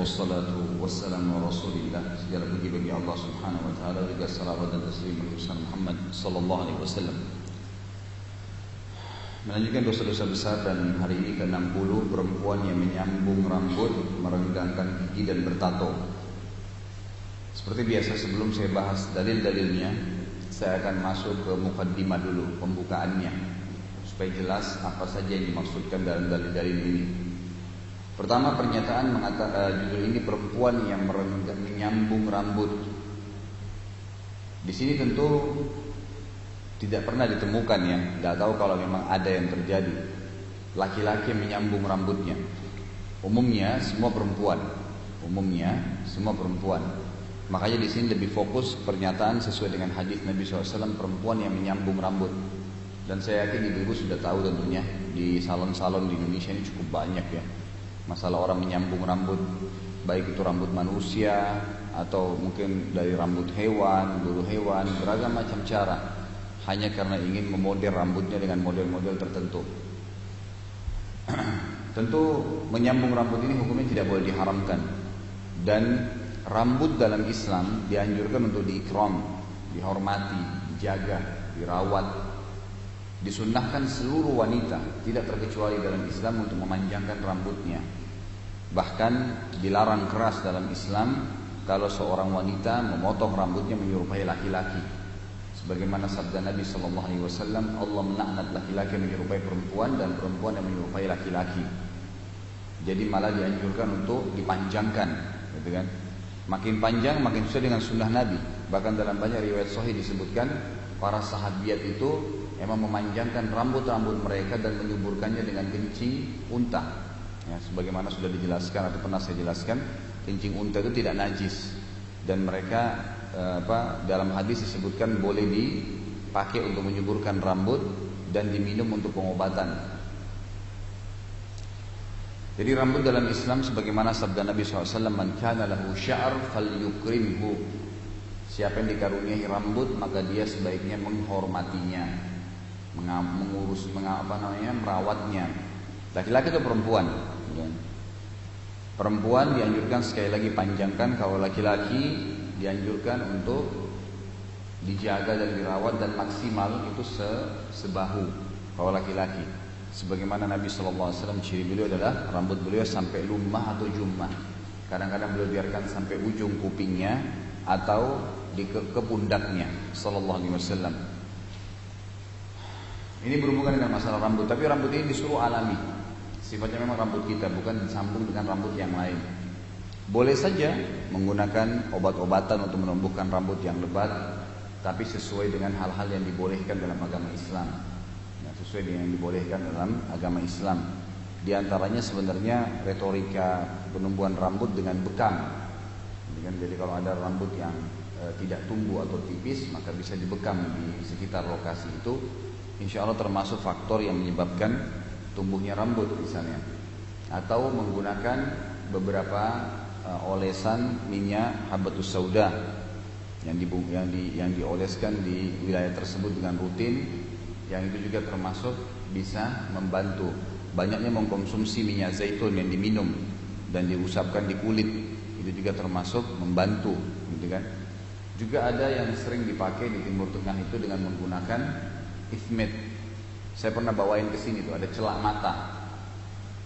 wassalatu wassalamu rasulillah segala puji bagi Allah subhanahu wa ta'ala juga salawat dan taslim bagi Muhammad sallallahu alaihi wasallam Melanjutkan dosa-dosa besar dan hari ini ke-60 perempuan yang menyambung rambut, merenggangkan gigi dan bertato. Seperti biasa sebelum saya bahas dalil-dalilnya, saya akan masuk ke mukaddimah dulu, pembukaannya. Supaya jelas apa saja yang dimaksudkan dalam dalil-dalil ini. Pertama pernyataan mengatakan uh, judul ini perempuan yang menyambung rambut. Di sini tentu tidak pernah ditemukan ya, nggak tahu kalau memang ada yang terjadi. Laki-laki menyambung rambutnya. Umumnya semua perempuan. Umumnya semua perempuan. Makanya di sini lebih fokus pernyataan sesuai dengan hadis Nabi SAW perempuan yang menyambung rambut. Dan saya yakin ibu-ibu sudah tahu tentunya di salon-salon di Indonesia ini cukup banyak ya masalah orang menyambung rambut baik itu rambut manusia atau mungkin dari rambut hewan, bulu hewan, beragam macam cara hanya karena ingin memodel rambutnya dengan model-model tertentu. Tentu menyambung rambut ini hukumnya tidak boleh diharamkan dan rambut dalam Islam dianjurkan untuk diikram, dihormati, dijaga, dirawat, Disunnahkan seluruh wanita, tidak terkecuali dalam Islam untuk memanjangkan rambutnya. Bahkan dilarang keras dalam Islam kalau seorang wanita memotong rambutnya menyerupai laki-laki. Sebagaimana sabda Nabi Shallallahu Alaihi Wasallam, Allah melaknat laki-laki menyerupai perempuan dan perempuan yang menyerupai laki-laki. Jadi malah dianjurkan untuk dipanjangkan, gitu kan? Makin panjang makin sesuai dengan sunnah Nabi. Bahkan dalam banyak riwayat Sahih disebutkan para sahabiat itu memang memanjangkan rambut-rambut mereka dan menyuburkannya dengan kencing unta. Ya, sebagaimana sudah dijelaskan atau pernah saya jelaskan, kencing unta itu tidak najis dan mereka eh, apa dalam hadis disebutkan boleh dipakai untuk menyuburkan rambut dan diminum untuk pengobatan. Jadi rambut dalam Islam sebagaimana sabda Nabi SAW, "Man kana lahu sya'r falyukrimhu." Siapa yang dikaruniai rambut maka dia sebaiknya menghormatinya mengurus mengapa namanya merawatnya laki-laki atau perempuan perempuan dianjurkan sekali lagi panjangkan kalau laki-laki dianjurkan untuk dijaga dan dirawat dan maksimal itu se sebahu kalau laki-laki. Sebagaimana Nabi SAW ciri beliau adalah rambut beliau sampai lumah atau jummah kadang-kadang beliau biarkan sampai ujung kupingnya atau di ke, ke pundaknya Alaihi Wasallam. Ini berhubungan dengan masalah rambut, tapi rambut ini disuruh alami. Sifatnya memang rambut kita, bukan disambung dengan rambut yang lain. Boleh saja menggunakan obat-obatan untuk menumbuhkan rambut yang lebat, tapi sesuai dengan hal-hal yang dibolehkan dalam agama Islam. Ya, sesuai dengan yang dibolehkan dalam agama Islam. Di antaranya sebenarnya retorika penumbuhan rambut dengan bekam. Jadi kalau ada rambut yang e, tidak tumbuh atau tipis, maka bisa dibekam di sekitar lokasi itu insya Allah termasuk faktor yang menyebabkan tumbuhnya rambut misalnya. Atau menggunakan beberapa uh, olesan minyak habatus sauda yang di, yang di yang dioleskan di wilayah tersebut dengan rutin yang itu juga termasuk bisa membantu. Banyaknya mengkonsumsi minyak zaitun yang diminum dan diusapkan di kulit. Itu juga termasuk membantu gitu kan. Juga ada yang sering dipakai di timur tengah itu dengan menggunakan ismet. Saya pernah bawain ke sini tuh ada celak mata.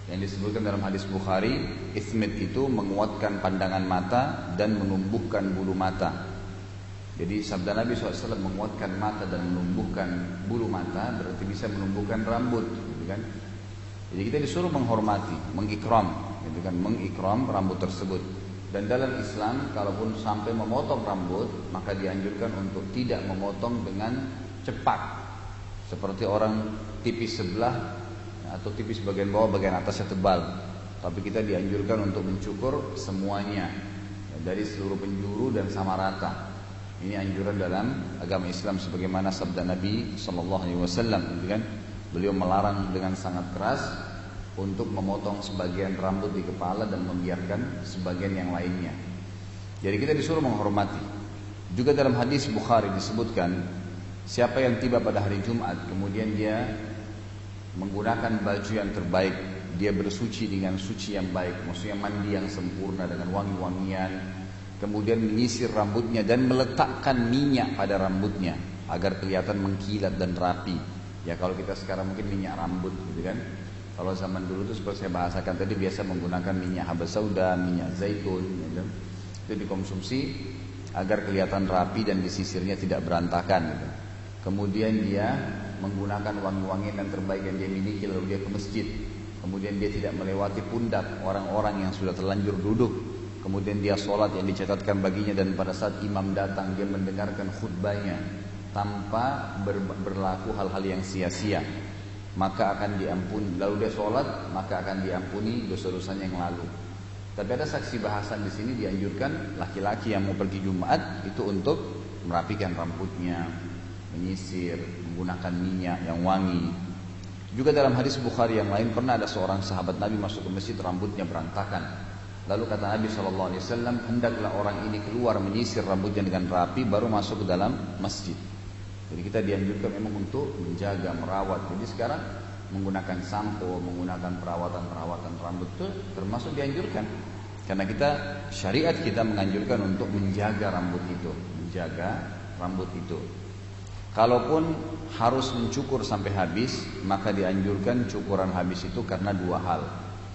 Yang disebutkan dalam hadis Bukhari, ismet itu menguatkan pandangan mata dan menumbuhkan bulu mata. Jadi sabda Nabi SAW menguatkan mata dan menumbuhkan bulu mata berarti bisa menumbuhkan rambut, gitu kan? Jadi kita disuruh menghormati, mengikram, gitu kan? Mengikram rambut tersebut. Dan dalam Islam, kalaupun sampai memotong rambut, maka dianjurkan untuk tidak memotong dengan cepat, seperti orang tipis sebelah atau tipis bagian bawah, bagian atasnya tebal. Tapi kita dianjurkan untuk mencukur semuanya dari seluruh penjuru dan sama rata. Ini anjuran dalam agama Islam sebagaimana sabda Nabi Shallallahu Alaihi Wasallam, gitu kan? Beliau melarang dengan sangat keras untuk memotong sebagian rambut di kepala dan membiarkan sebagian yang lainnya. Jadi kita disuruh menghormati. Juga dalam hadis Bukhari disebutkan Siapa yang tiba pada hari Jumat kemudian dia menggunakan baju yang terbaik dia bersuci dengan suci yang baik, maksudnya mandi yang sempurna dengan wangi-wangian, kemudian menyisir rambutnya dan meletakkan minyak pada rambutnya agar kelihatan mengkilat dan rapi. Ya kalau kita sekarang mungkin minyak rambut gitu kan. Kalau zaman dulu itu seperti saya bahasakan tadi biasa menggunakan minyak habas sauda, minyak zaitun gitu. Itu dikonsumsi agar kelihatan rapi dan disisirnya tidak berantakan gitu. Kemudian dia menggunakan wangi-wangian yang terbaik yang dia miliki lalu dia ke masjid. Kemudian dia tidak melewati pundak orang-orang yang sudah terlanjur duduk. Kemudian dia sholat yang dicatatkan baginya dan pada saat imam datang dia mendengarkan khutbahnya tanpa ber, berlaku hal-hal yang sia-sia maka akan diampuni lalu dia sholat maka akan diampuni dosa-dosanya yang lalu tapi ada saksi bahasan di sini dianjurkan laki-laki yang mau pergi Jumat itu untuk merapikan rambutnya menyisir menggunakan minyak yang wangi juga dalam hadis Bukhari yang lain pernah ada seorang sahabat Nabi masuk ke masjid rambutnya berantakan lalu kata Nabi SAW hendaklah orang ini keluar menyisir rambutnya dengan rapi baru masuk ke dalam masjid jadi kita dianjurkan memang untuk menjaga, merawat. Jadi sekarang menggunakan sampo, menggunakan perawatan-perawatan rambut itu termasuk dianjurkan. Karena kita syariat kita menganjurkan untuk menjaga rambut itu, menjaga rambut itu. Kalaupun harus mencukur sampai habis, maka dianjurkan cukuran habis itu karena dua hal.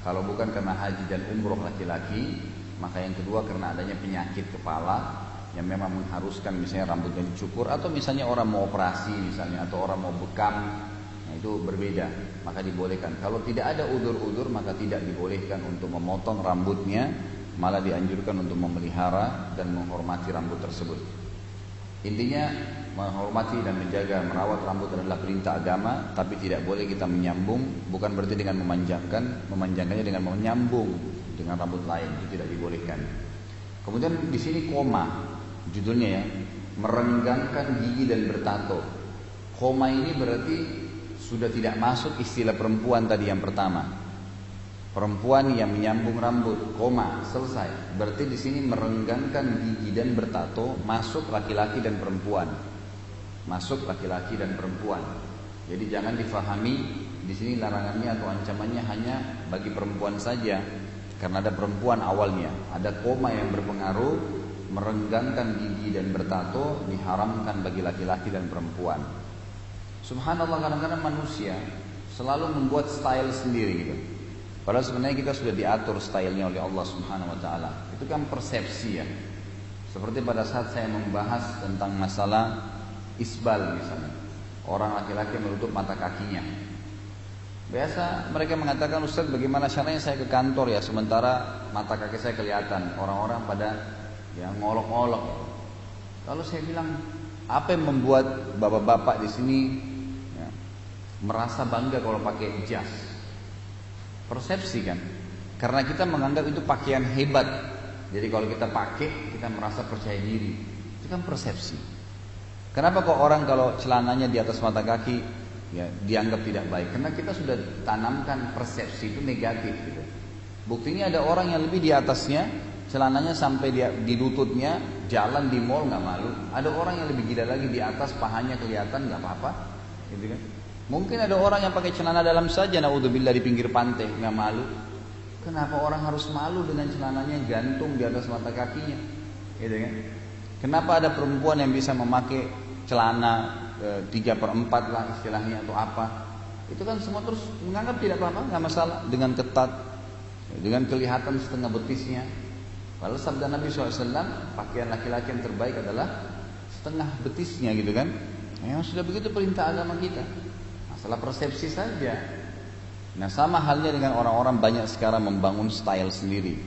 Kalau bukan karena haji dan umroh laki-laki, maka yang kedua karena adanya penyakit kepala yang memang mengharuskan misalnya rambutnya dicukur atau misalnya orang mau operasi misalnya atau orang mau bekam nah itu berbeda. Maka dibolehkan. Kalau tidak ada udur-udur maka tidak dibolehkan untuk memotong rambutnya malah dianjurkan untuk memelihara dan menghormati rambut tersebut. Intinya menghormati dan menjaga merawat rambut adalah perintah agama tapi tidak boleh kita menyambung bukan berarti dengan memanjangkan memanjangkannya dengan menyambung dengan rambut lain itu tidak dibolehkan kemudian di sini koma Judulnya ya, merenggangkan gigi dan bertato. Koma ini berarti sudah tidak masuk istilah perempuan tadi yang pertama. Perempuan yang menyambung rambut, koma, selesai. Berarti di sini merenggangkan gigi dan bertato masuk laki-laki dan perempuan. Masuk laki-laki dan perempuan. Jadi jangan difahami di sini larangannya atau ancamannya hanya bagi perempuan saja. Karena ada perempuan awalnya, ada koma yang berpengaruh merenggangkan gigi dan bertato diharamkan bagi laki-laki dan perempuan. Subhanallah kadang-kadang manusia selalu membuat style sendiri gitu. Padahal sebenarnya kita sudah diatur stylenya oleh Allah Subhanahu wa taala. Itu kan persepsi ya. Seperti pada saat saya membahas tentang masalah isbal misalnya. Orang laki-laki menutup mata kakinya. Biasa mereka mengatakan Ustaz bagaimana caranya saya ke kantor ya sementara mata kaki saya kelihatan. Orang-orang pada ya ngolok-ngolok. Kalau saya bilang apa yang membuat bapak-bapak di sini ya, merasa bangga kalau pakai jas? Persepsi kan? Karena kita menganggap itu pakaian hebat. Jadi kalau kita pakai kita merasa percaya diri. Itu kan persepsi. Kenapa kok orang kalau celananya di atas mata kaki ya dianggap tidak baik? Karena kita sudah tanamkan persepsi itu negatif gitu. Buktinya ada orang yang lebih di atasnya celananya sampai dia di lututnya, jalan di mall nggak malu. Ada orang yang lebih gila lagi di atas pahanya kelihatan nggak apa-apa, gitu kan? Mungkin ada orang yang pakai celana dalam saja, naudzubillah di pinggir pantai nggak malu. Kenapa orang harus malu dengan celananya gantung di atas mata kakinya, gitu kan? Kenapa ada perempuan yang bisa memakai celana e, tiga per empat lah istilahnya atau apa? Itu kan semua terus menganggap tidak apa-apa, nggak masalah dengan ketat, dengan kelihatan setengah betisnya, Lalu sabda Nabi SAW, pakaian laki-laki yang terbaik adalah setengah betisnya gitu kan. Yang sudah begitu perintah agama kita. Masalah persepsi saja. Nah sama halnya dengan orang-orang banyak sekarang membangun style sendiri.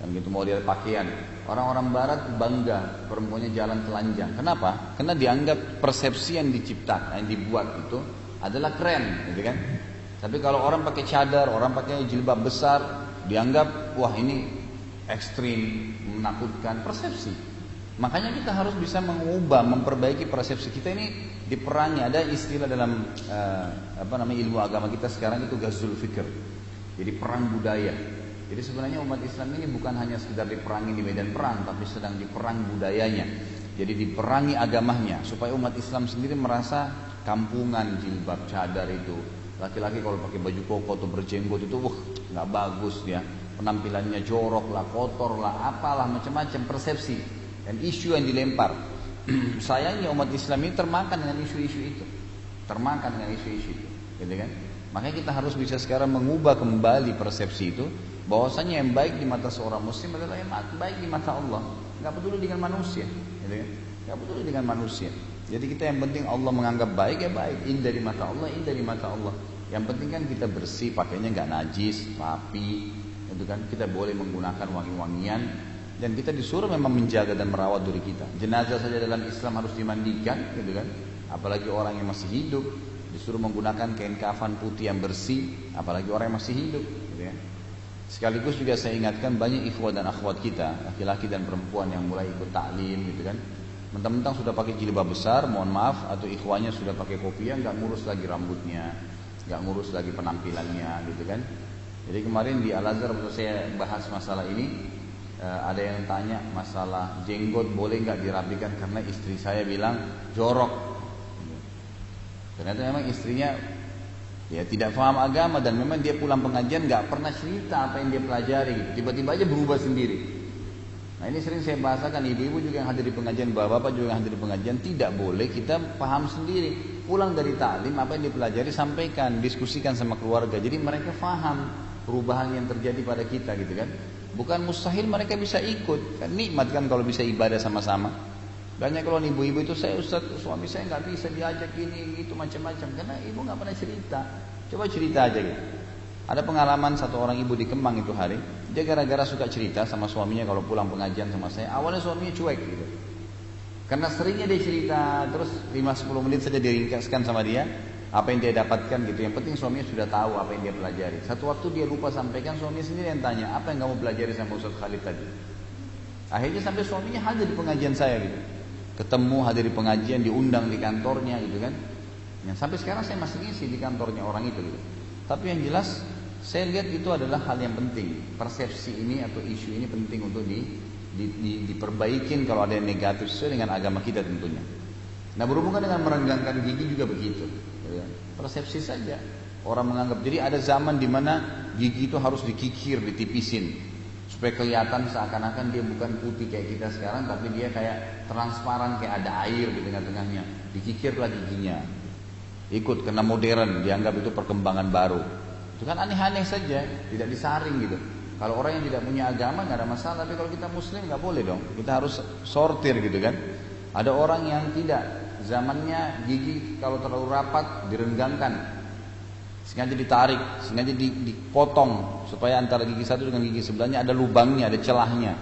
Dan gitu mau lihat pakaian. Orang-orang barat bangga perempuannya jalan telanjang. Kenapa? Karena dianggap persepsi yang diciptakan, yang dibuat itu adalah keren, gitu kan? Tapi kalau orang pakai cadar, orang pakai jilbab besar, dianggap wah ini ekstrim, menakutkan, persepsi. Makanya kita harus bisa mengubah, memperbaiki persepsi kita ini diperangi. Ada istilah dalam uh, apa namanya ilmu agama kita sekarang itu gazul fikr. Jadi perang budaya. Jadi sebenarnya umat Islam ini bukan hanya sekedar diperangi di medan perang, tapi sedang diperang budayanya. Jadi diperangi agamanya supaya umat Islam sendiri merasa kampungan jilbab cadar itu Laki-laki kalau pakai baju koko atau berjenggot itu, wah nggak bagus dia. Penampilannya jorok lah, kotor lah, apalah macam-macam persepsi dan isu yang dilempar. Sayangnya umat Islam ini termakan dengan isu-isu itu, termakan dengan isu-isu itu, gitu kan? Makanya kita harus bisa sekarang mengubah kembali persepsi itu, bahwasanya yang baik di mata seorang Muslim adalah yang baik di mata Allah, nggak peduli dengan manusia, gitu kan? Nggak peduli dengan manusia. Jadi kita yang penting Allah menganggap baik ya baik, indah di mata Allah, indah di mata Allah. Yang penting kan kita bersih, pakainya nggak najis, rapi, itu kan kita boleh menggunakan wangi-wangian dan kita disuruh memang menjaga dan merawat diri kita. Jenazah saja dalam Islam harus dimandikan, gitu kan? Apalagi orang yang masih hidup disuruh menggunakan kain kafan putih yang bersih, apalagi orang yang masih hidup, ya. Sekaligus juga saya ingatkan banyak ikhwat dan akhwat kita, laki-laki dan perempuan yang mulai ikut taklim, gitu kan Mentang-mentang sudah pakai jilbab besar, mohon maaf, atau ikhwanya sudah pakai kopiah, nggak ngurus lagi rambutnya, nggak ngurus lagi penampilannya, gitu kan? Jadi kemarin di Al Azhar waktu saya bahas masalah ini, eh, ada yang tanya masalah jenggot boleh nggak dirapikan karena istri saya bilang jorok. Ternyata memang istrinya ya tidak paham agama dan memang dia pulang pengajian nggak pernah cerita apa yang dia pelajari. Tiba-tiba aja berubah sendiri. Nah ini sering saya bahasakan ibu-ibu juga yang hadir di pengajian, bapak-bapak juga yang hadir di pengajian tidak boleh kita paham sendiri. Pulang dari taklim apa yang dipelajari sampaikan, diskusikan sama keluarga. Jadi mereka paham perubahan yang terjadi pada kita gitu kan. Bukan mustahil mereka bisa ikut. Kan nikmat kan kalau bisa ibadah sama-sama. Banyak kalau ibu-ibu itu saya ustaz suami saya nggak bisa diajak ini itu macam-macam karena ibu nggak pernah cerita. Coba cerita aja gitu. Ada pengalaman satu orang ibu di Kemang itu hari, dia gara-gara suka cerita sama suaminya kalau pulang pengajian sama saya, awalnya suaminya cuek gitu. Karena seringnya dia cerita, terus 5-10 menit saja diringkaskan sama dia, apa yang dia dapatkan gitu. Yang penting suaminya sudah tahu apa yang dia pelajari. Satu waktu dia lupa sampaikan, suaminya sendiri yang tanya, apa yang kamu pelajari sama Ustaz Khalid tadi? Akhirnya sampai suaminya hadir di pengajian saya gitu. Ketemu hadir di pengajian, diundang di kantornya gitu kan. Yang sampai sekarang saya masih ngisi di kantornya orang itu gitu. Tapi yang jelas saya lihat itu adalah hal yang penting. Persepsi ini atau isu ini penting untuk di, di, di, diperbaikin kalau ada yang negatif sesuai dengan agama kita tentunya. Nah berhubungan dengan merenggangkan gigi juga begitu. Ya. Persepsi saja. Orang menganggap. Jadi ada zaman di mana gigi itu harus dikikir, ditipisin. Supaya kelihatan seakan-akan dia bukan putih kayak kita sekarang. Tapi dia kayak transparan, kayak ada air di tengah-tengahnya. Dikikirlah giginya. Ikut karena modern, dianggap itu perkembangan baru. Itu kan aneh-aneh saja, tidak disaring gitu. Kalau orang yang tidak punya agama nggak ada masalah, tapi kalau kita muslim nggak boleh dong. Kita harus sortir gitu kan. Ada orang yang tidak zamannya gigi kalau terlalu rapat direnggangkan, sengaja ditarik, sengaja dipotong supaya antara gigi satu dengan gigi sebelahnya ada lubangnya, ada celahnya.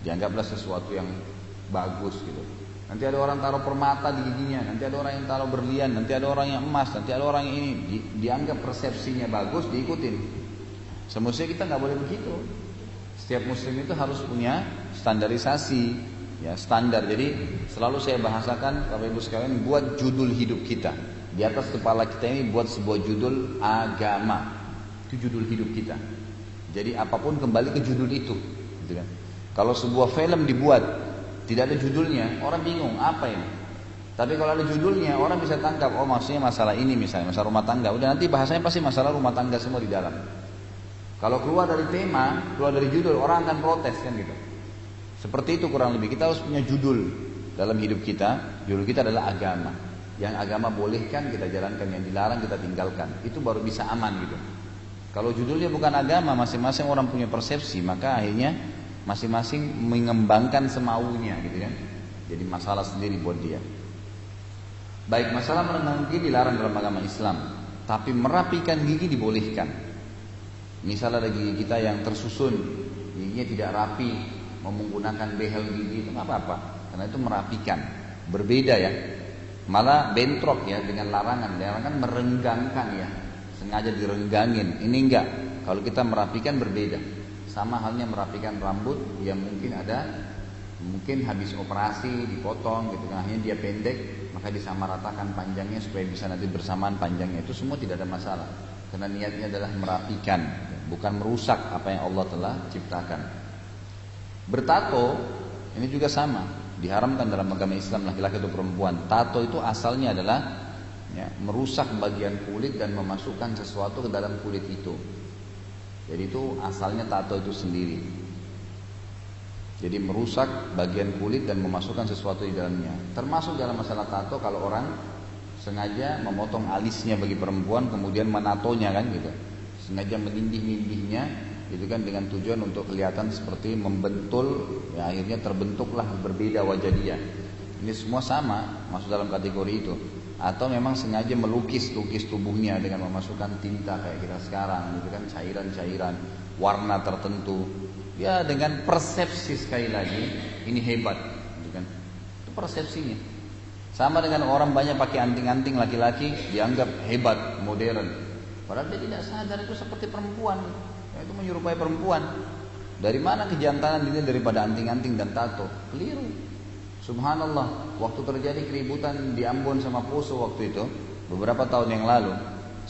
Dianggaplah sesuatu yang bagus gitu. Nanti ada orang taruh permata di giginya, nanti ada orang yang taruh berlian, nanti ada orang yang emas, nanti ada orang yang ini di, dianggap persepsinya bagus, diikutin. Semestinya kita nggak boleh begitu. Setiap muslim itu harus punya standarisasi, ya standar. Jadi selalu saya bahasakan, Bapak Ibu sekalian, buat judul hidup kita. Di atas kepala kita ini buat sebuah judul agama. Itu judul hidup kita. Jadi apa pun kembali ke judul itu. Gitu kan. Kalau sebuah film dibuat tidak ada judulnya, orang bingung apa ini. Tapi kalau ada judulnya, orang bisa tangkap, oh maksudnya masalah ini misalnya, masalah rumah tangga. Udah nanti bahasanya pasti masalah rumah tangga semua di dalam. Kalau keluar dari tema, keluar dari judul, orang akan protes kan gitu. Seperti itu kurang lebih. Kita harus punya judul dalam hidup kita. Judul kita adalah agama. Yang agama bolehkan kita jalankan, yang dilarang kita tinggalkan. Itu baru bisa aman gitu. Kalau judulnya bukan agama, masing-masing orang punya persepsi, maka akhirnya masing-masing mengembangkan semaunya gitu kan. Jadi masalah sendiri buat dia. Baik masalah merendahkan gigi dilarang dalam agama Islam. Tapi merapikan gigi dibolehkan. Misalnya ada gigi kita yang tersusun giginya tidak rapi menggunakan behel gigi itu apa-apa. Karena itu merapikan. Berbeda ya malah bentrok ya dengan larangan. Larangan merenggangkan ya. Sengaja direnggangin. Ini enggak. Kalau kita merapikan berbeda. Sama halnya merapikan rambut yang mungkin ada mungkin habis operasi dipotong gitu kan akhirnya dia pendek maka disamaratakan panjangnya supaya bisa nanti bersamaan panjangnya. Itu semua tidak ada masalah. Karena niatnya adalah merapikan bukan merusak apa yang Allah telah ciptakan. Bertato ini juga sama diharamkan dalam agama Islam laki-laki atau perempuan tato itu asalnya adalah ya, merusak bagian kulit dan memasukkan sesuatu ke dalam kulit itu. Jadi itu asalnya tato itu sendiri. Jadi merusak bagian kulit dan memasukkan sesuatu di dalamnya. Termasuk dalam masalah tato kalau orang sengaja memotong alisnya bagi perempuan kemudian menatonya kan gitu. Sengaja menindih-nindihnya itu kan dengan tujuan untuk kelihatan seperti membentul ya akhirnya terbentuklah berbeda wajah dia. Ini semua sama masuk dalam kategori itu. Atau memang sengaja melukis lukis tubuhnya dengan memasukkan tinta kayak kita sekarang gitu kan cairan-cairan warna tertentu. Ya dengan persepsi sekali lagi ini hebat gitu kan. Itu persepsinya. Sama dengan orang banyak pakai anting-anting laki-laki dianggap hebat modern. Padahal dia tidak sadar itu seperti perempuan itu menyerupai perempuan dari mana kejantanan ini daripada anting-anting dan tato keliru Subhanallah, waktu terjadi keributan di Ambon sama Poso waktu itu, beberapa tahun yang lalu,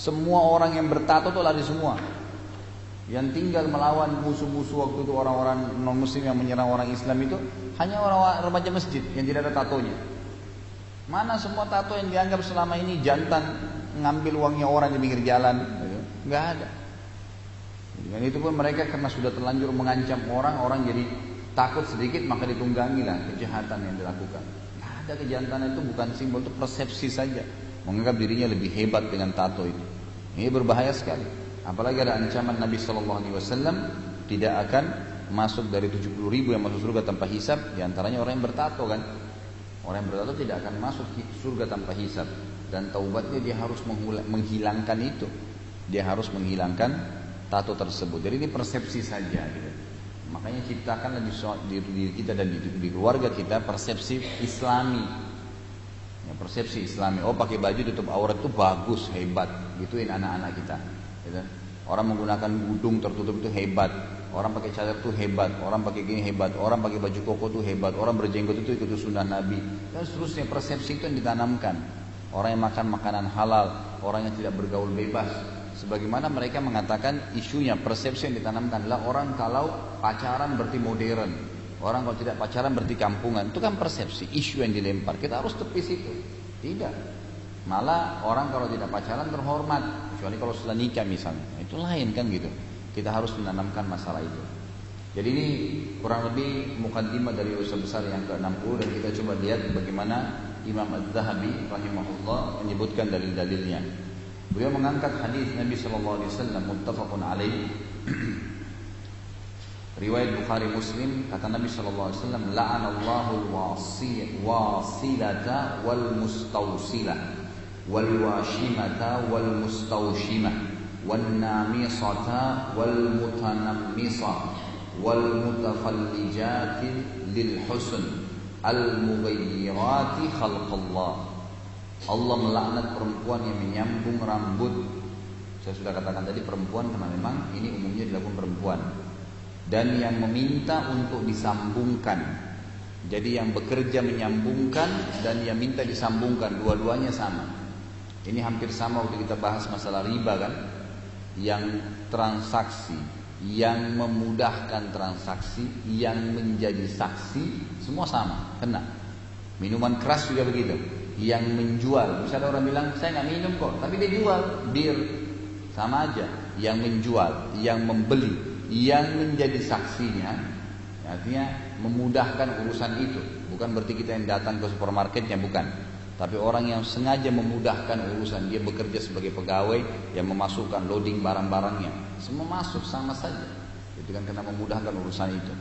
semua orang yang bertato itu lari semua. Yang tinggal melawan musuh-musuh waktu itu orang-orang non muslim yang menyerang orang Islam itu hanya orang remaja masjid yang tidak ada tatonya. Mana semua tato yang dianggap selama ini jantan ngambil uangnya orang di pinggir jalan, gitu. nggak ada. Dan itu pun mereka karena sudah terlanjur mengancam orang, orang jadi takut sedikit maka ditunggangilah kejahatan yang dilakukan. Nah, ada kejantanan itu bukan simbol itu persepsi saja. Menganggap dirinya lebih hebat dengan tato itu. Ini berbahaya sekali. Apalagi ada ancaman Nabi Shallallahu Alaihi Wasallam tidak akan masuk dari 70 ribu yang masuk surga tanpa hisap. Di antaranya orang yang bertato kan. Orang yang bertato tidak akan masuk surga tanpa hisap. Dan taubatnya dia harus menghilangkan itu. Dia harus menghilangkan tato tersebut. Jadi ini persepsi saja. Gitu. Makanya ciptakan di diri kita dan di, di keluarga kita persepsi islami. Ya, persepsi islami. Oh pakai baju tutup aurat itu bagus, hebat. Gituin anak-anak kita. Gitu. Orang menggunakan gudung tertutup itu hebat. Orang pakai cadar itu hebat. Orang pakai gini hebat. Orang pakai baju koko itu hebat. Orang berjenggot itu ikut sunnah Nabi. Dan seterusnya persepsi itu yang ditanamkan. Orang yang makan makanan halal. Orang yang tidak bergaul bebas Sebagaimana mereka mengatakan isunya persepsi yang ditanamkan adalah orang kalau pacaran berarti modern. Orang kalau tidak pacaran berarti kampungan. Itu kan persepsi, isu yang dilempar. Kita harus tepis itu. Tidak. Malah orang kalau tidak pacaran terhormat. Kecuali kalau sudah nikah misalnya. Nah, itu lain kan gitu. Kita harus menanamkan masalah itu. Jadi ini kurang lebih mukaddimah dari usaha besar yang ke-60 dan kita coba lihat bagaimana Imam Az-Zahabi rahimahullah menyebutkan dalil-dalilnya. Beliau mengangkat hadis Nabi sallallahu alaihi wasallam muttafaqun alaih. Riwayat Bukhari Muslim kata Nabi sallallahu alaihi wasallam la'anallahu al-wasilata wal mustawsilah wal washimata wal mustawshimah wan namisata wal mutanammisa wal mutafallijati lil husn al mughayyirati khalqallah Allah melaknat perempuan yang menyambung rambut. Saya sudah katakan tadi perempuan karena memang ini umumnya dilakukan perempuan. Dan yang meminta untuk disambungkan. Jadi yang bekerja menyambungkan dan yang minta disambungkan dua-duanya sama. Ini hampir sama waktu kita bahas masalah riba kan. Yang transaksi, yang memudahkan transaksi, yang menjadi saksi, semua sama, kena. Minuman keras juga begitu yang menjual. Misalnya orang bilang saya nggak minum kok, tapi dia jual bir, sama aja. Yang menjual, yang membeli, yang menjadi saksinya, artinya memudahkan urusan itu. Bukan berarti kita yang datang ke supermarketnya, bukan. Tapi orang yang sengaja memudahkan urusan, dia bekerja sebagai pegawai yang memasukkan loading barang-barangnya, semua masuk sama saja. Itu kan karena memudahkan urusan itu.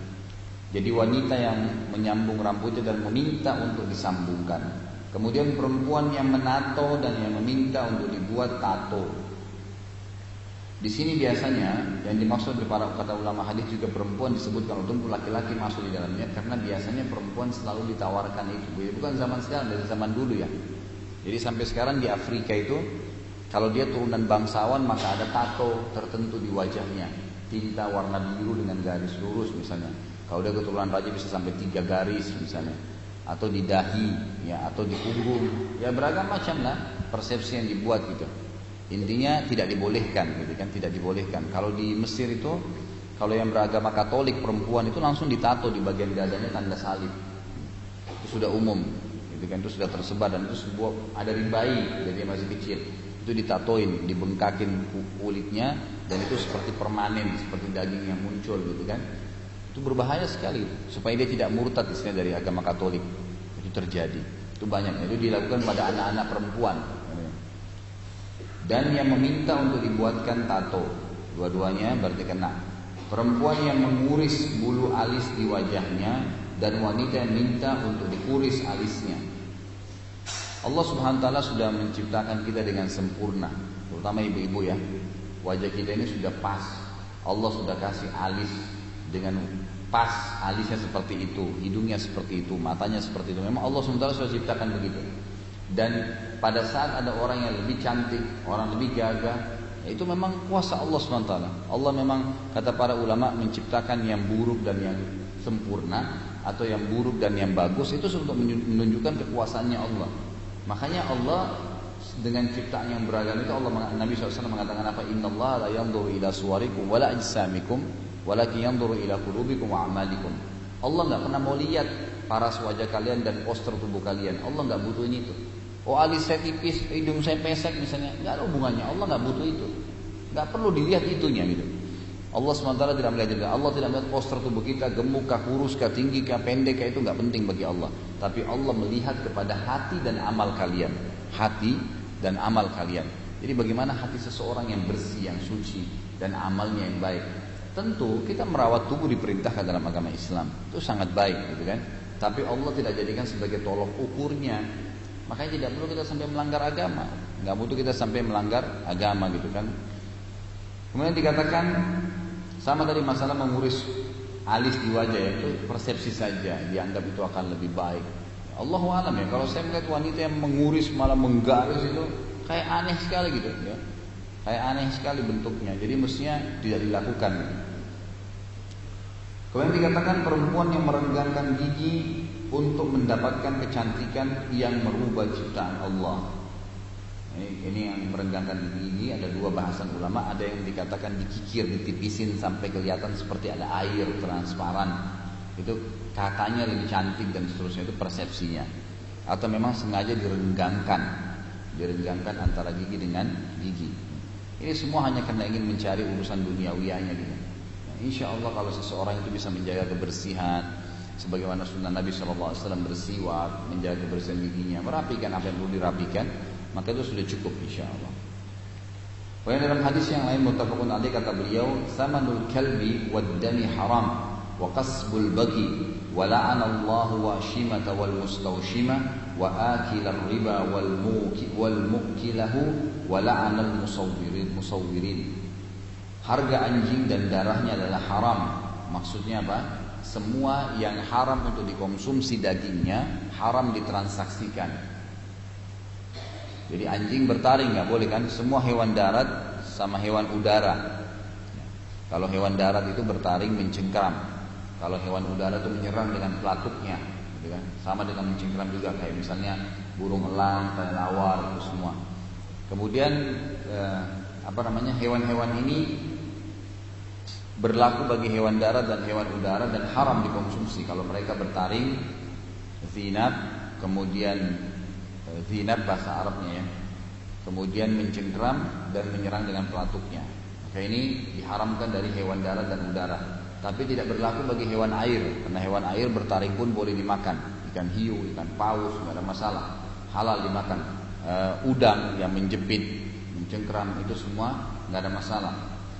Jadi wanita yang menyambung rambutnya dan meminta untuk disambungkan Kemudian perempuan yang menato dan yang meminta untuk dibuat tato. Di sini biasanya yang dimaksud para kata ulama hadis juga perempuan disebutkan untuk laki-laki masuk di dalamnya karena biasanya perempuan selalu ditawarkan itu. Bukan zaman sekarang dari zaman dulu ya. Jadi sampai sekarang di Afrika itu kalau dia turunan bangsawan maka ada tato tertentu di wajahnya. Tinta warna biru dengan garis lurus misalnya. Kalau dia keturunan raja bisa sampai tiga garis misalnya atau di dahi ya atau di punggung ya beragam macam lah persepsi yang dibuat gitu intinya tidak dibolehkan gitu kan tidak dibolehkan kalau di Mesir itu kalau yang beragama Katolik perempuan itu langsung ditato di bagian dadanya tanda salib itu sudah umum Itu kan itu sudah tersebar dan itu sebuah ada di bayi jadi masih kecil. Itu ditatoin, dibengkakin kulitnya dan itu seperti permanen, seperti daging yang muncul gitu kan. Itu berbahaya sekali supaya dia tidak murtad istilah dari agama Katolik. Itu terjadi. Itu banyak. Itu dilakukan pada anak-anak perempuan. Dan yang meminta untuk dibuatkan tato. Dua-duanya berarti kena. Perempuan yang menguris bulu alis di wajahnya dan wanita yang minta untuk dikuris alisnya. Allah Subhanahu wa taala sudah menciptakan kita dengan sempurna, terutama ibu-ibu ya. Wajah kita ini sudah pas. Allah sudah kasih alis dengan pas, alisnya seperti itu, hidungnya seperti itu, matanya seperti itu. Memang Allah wa taala sudah ciptakan begitu. Dan pada saat ada orang yang lebih cantik, orang lebih gagah, ya itu memang kuasa Allah SWT. Allah memang kata para ulama menciptakan yang buruk dan yang sempurna atau yang buruk dan yang bagus itu untuk menunjukkan kekuasaannya Allah. Makanya Allah dengan ciptaan yang beragam itu Allah Nabi SAW mengatakan apa? Inna Allah la yanzuru ila suwarikum wala ajsamikum walakin yanzuru ila qulubikum wa amalikum. Allah nggak pernah mau lihat paras wajah kalian dan poster tubuh kalian. Allah nggak butuh ini itu. Oh alis saya tipis, hidung saya pesek misalnya, nggak ada hubungannya. Allah nggak butuh itu. Nggak perlu dilihat itunya gitu. Allah SWT tidak melihat juga. Allah tidak melihat poster tubuh kita gemuk kah, kurus kah, tinggi kah, pendek kah itu nggak penting bagi Allah. Tapi Allah melihat kepada hati dan amal kalian. Hati dan amal kalian. Jadi bagaimana hati seseorang yang bersih, yang suci dan amalnya yang baik. Tentu kita merawat tubuh diperintahkan dalam agama Islam. Itu sangat baik gitu kan. Tapi Allah tidak jadikan sebagai tolok ukurnya. Makanya tidak perlu kita sampai melanggar agama. Nggak butuh kita sampai melanggar agama gitu kan. Kemudian dikatakan sama dari masalah mengurus alis di wajah itu persepsi saja, dianggap itu akan lebih baik. Allah alam ya, kalau saya melihat wanita yang menguris malah menggaris itu kayak aneh sekali gitu ya. Kayak aneh sekali bentuknya. Jadi mestinya tidak dilakukan. Kemudian dikatakan perempuan yang merenggangkan gigi untuk mendapatkan kecantikan yang merubah ciptaan Allah. Ini, yang merenggangkan gigi ada dua bahasan ulama, ada yang dikatakan dikikir, ditipisin sampai kelihatan seperti ada air transparan. Itu kakaknya lebih cantik dan seterusnya itu persepsinya. Atau memang sengaja direnggangkan, direnggangkan antara gigi dengan gigi. Ini semua hanya karena ingin mencari urusan duniawianya gitu. Nah, insya Allah kalau seseorang itu bisa menjaga kebersihan, sebagaimana sunnah Nabi SAW bersiwak, menjaga kebersihan giginya, merapikan apa yang perlu dirapikan, maka itu sudah cukup insya Allah. Kemudian dalam hadis yang lain mutafakun alaih kata beliau, "Samanul kalbi wad dami haram wa qasbul bagi wa la'ana Allah wa shimata wal mustawshima wa akila riba wal muki wal mukilahu wa la'ana al musawwirin musawwirin." Harga anjing dan darahnya adalah haram. Maksudnya apa? Semua yang haram untuk dikonsumsi dagingnya haram ditransaksikan jadi anjing bertaring nggak boleh kan? Semua hewan darat sama hewan udara. Kalau hewan darat itu bertaring mencengkram. Kalau hewan udara itu menyerang dengan pelatuknya, gitu kan? Sama dengan mencengkram juga kayak misalnya burung elang, kelelawar itu semua. Kemudian eh, apa namanya hewan-hewan ini berlaku bagi hewan darat dan hewan udara dan haram dikonsumsi kalau mereka bertaring, zinat, kemudian zinat bahasa Arabnya ya. Kemudian mencengkram dan menyerang dengan pelatuknya. Maka ini diharamkan dari hewan darat dan udara. Tapi tidak berlaku bagi hewan air, karena hewan air bertaring pun boleh dimakan. Ikan hiu, ikan paus, tidak ada masalah. Halal dimakan. E, udang yang menjepit, mencengkram itu semua nggak ada masalah.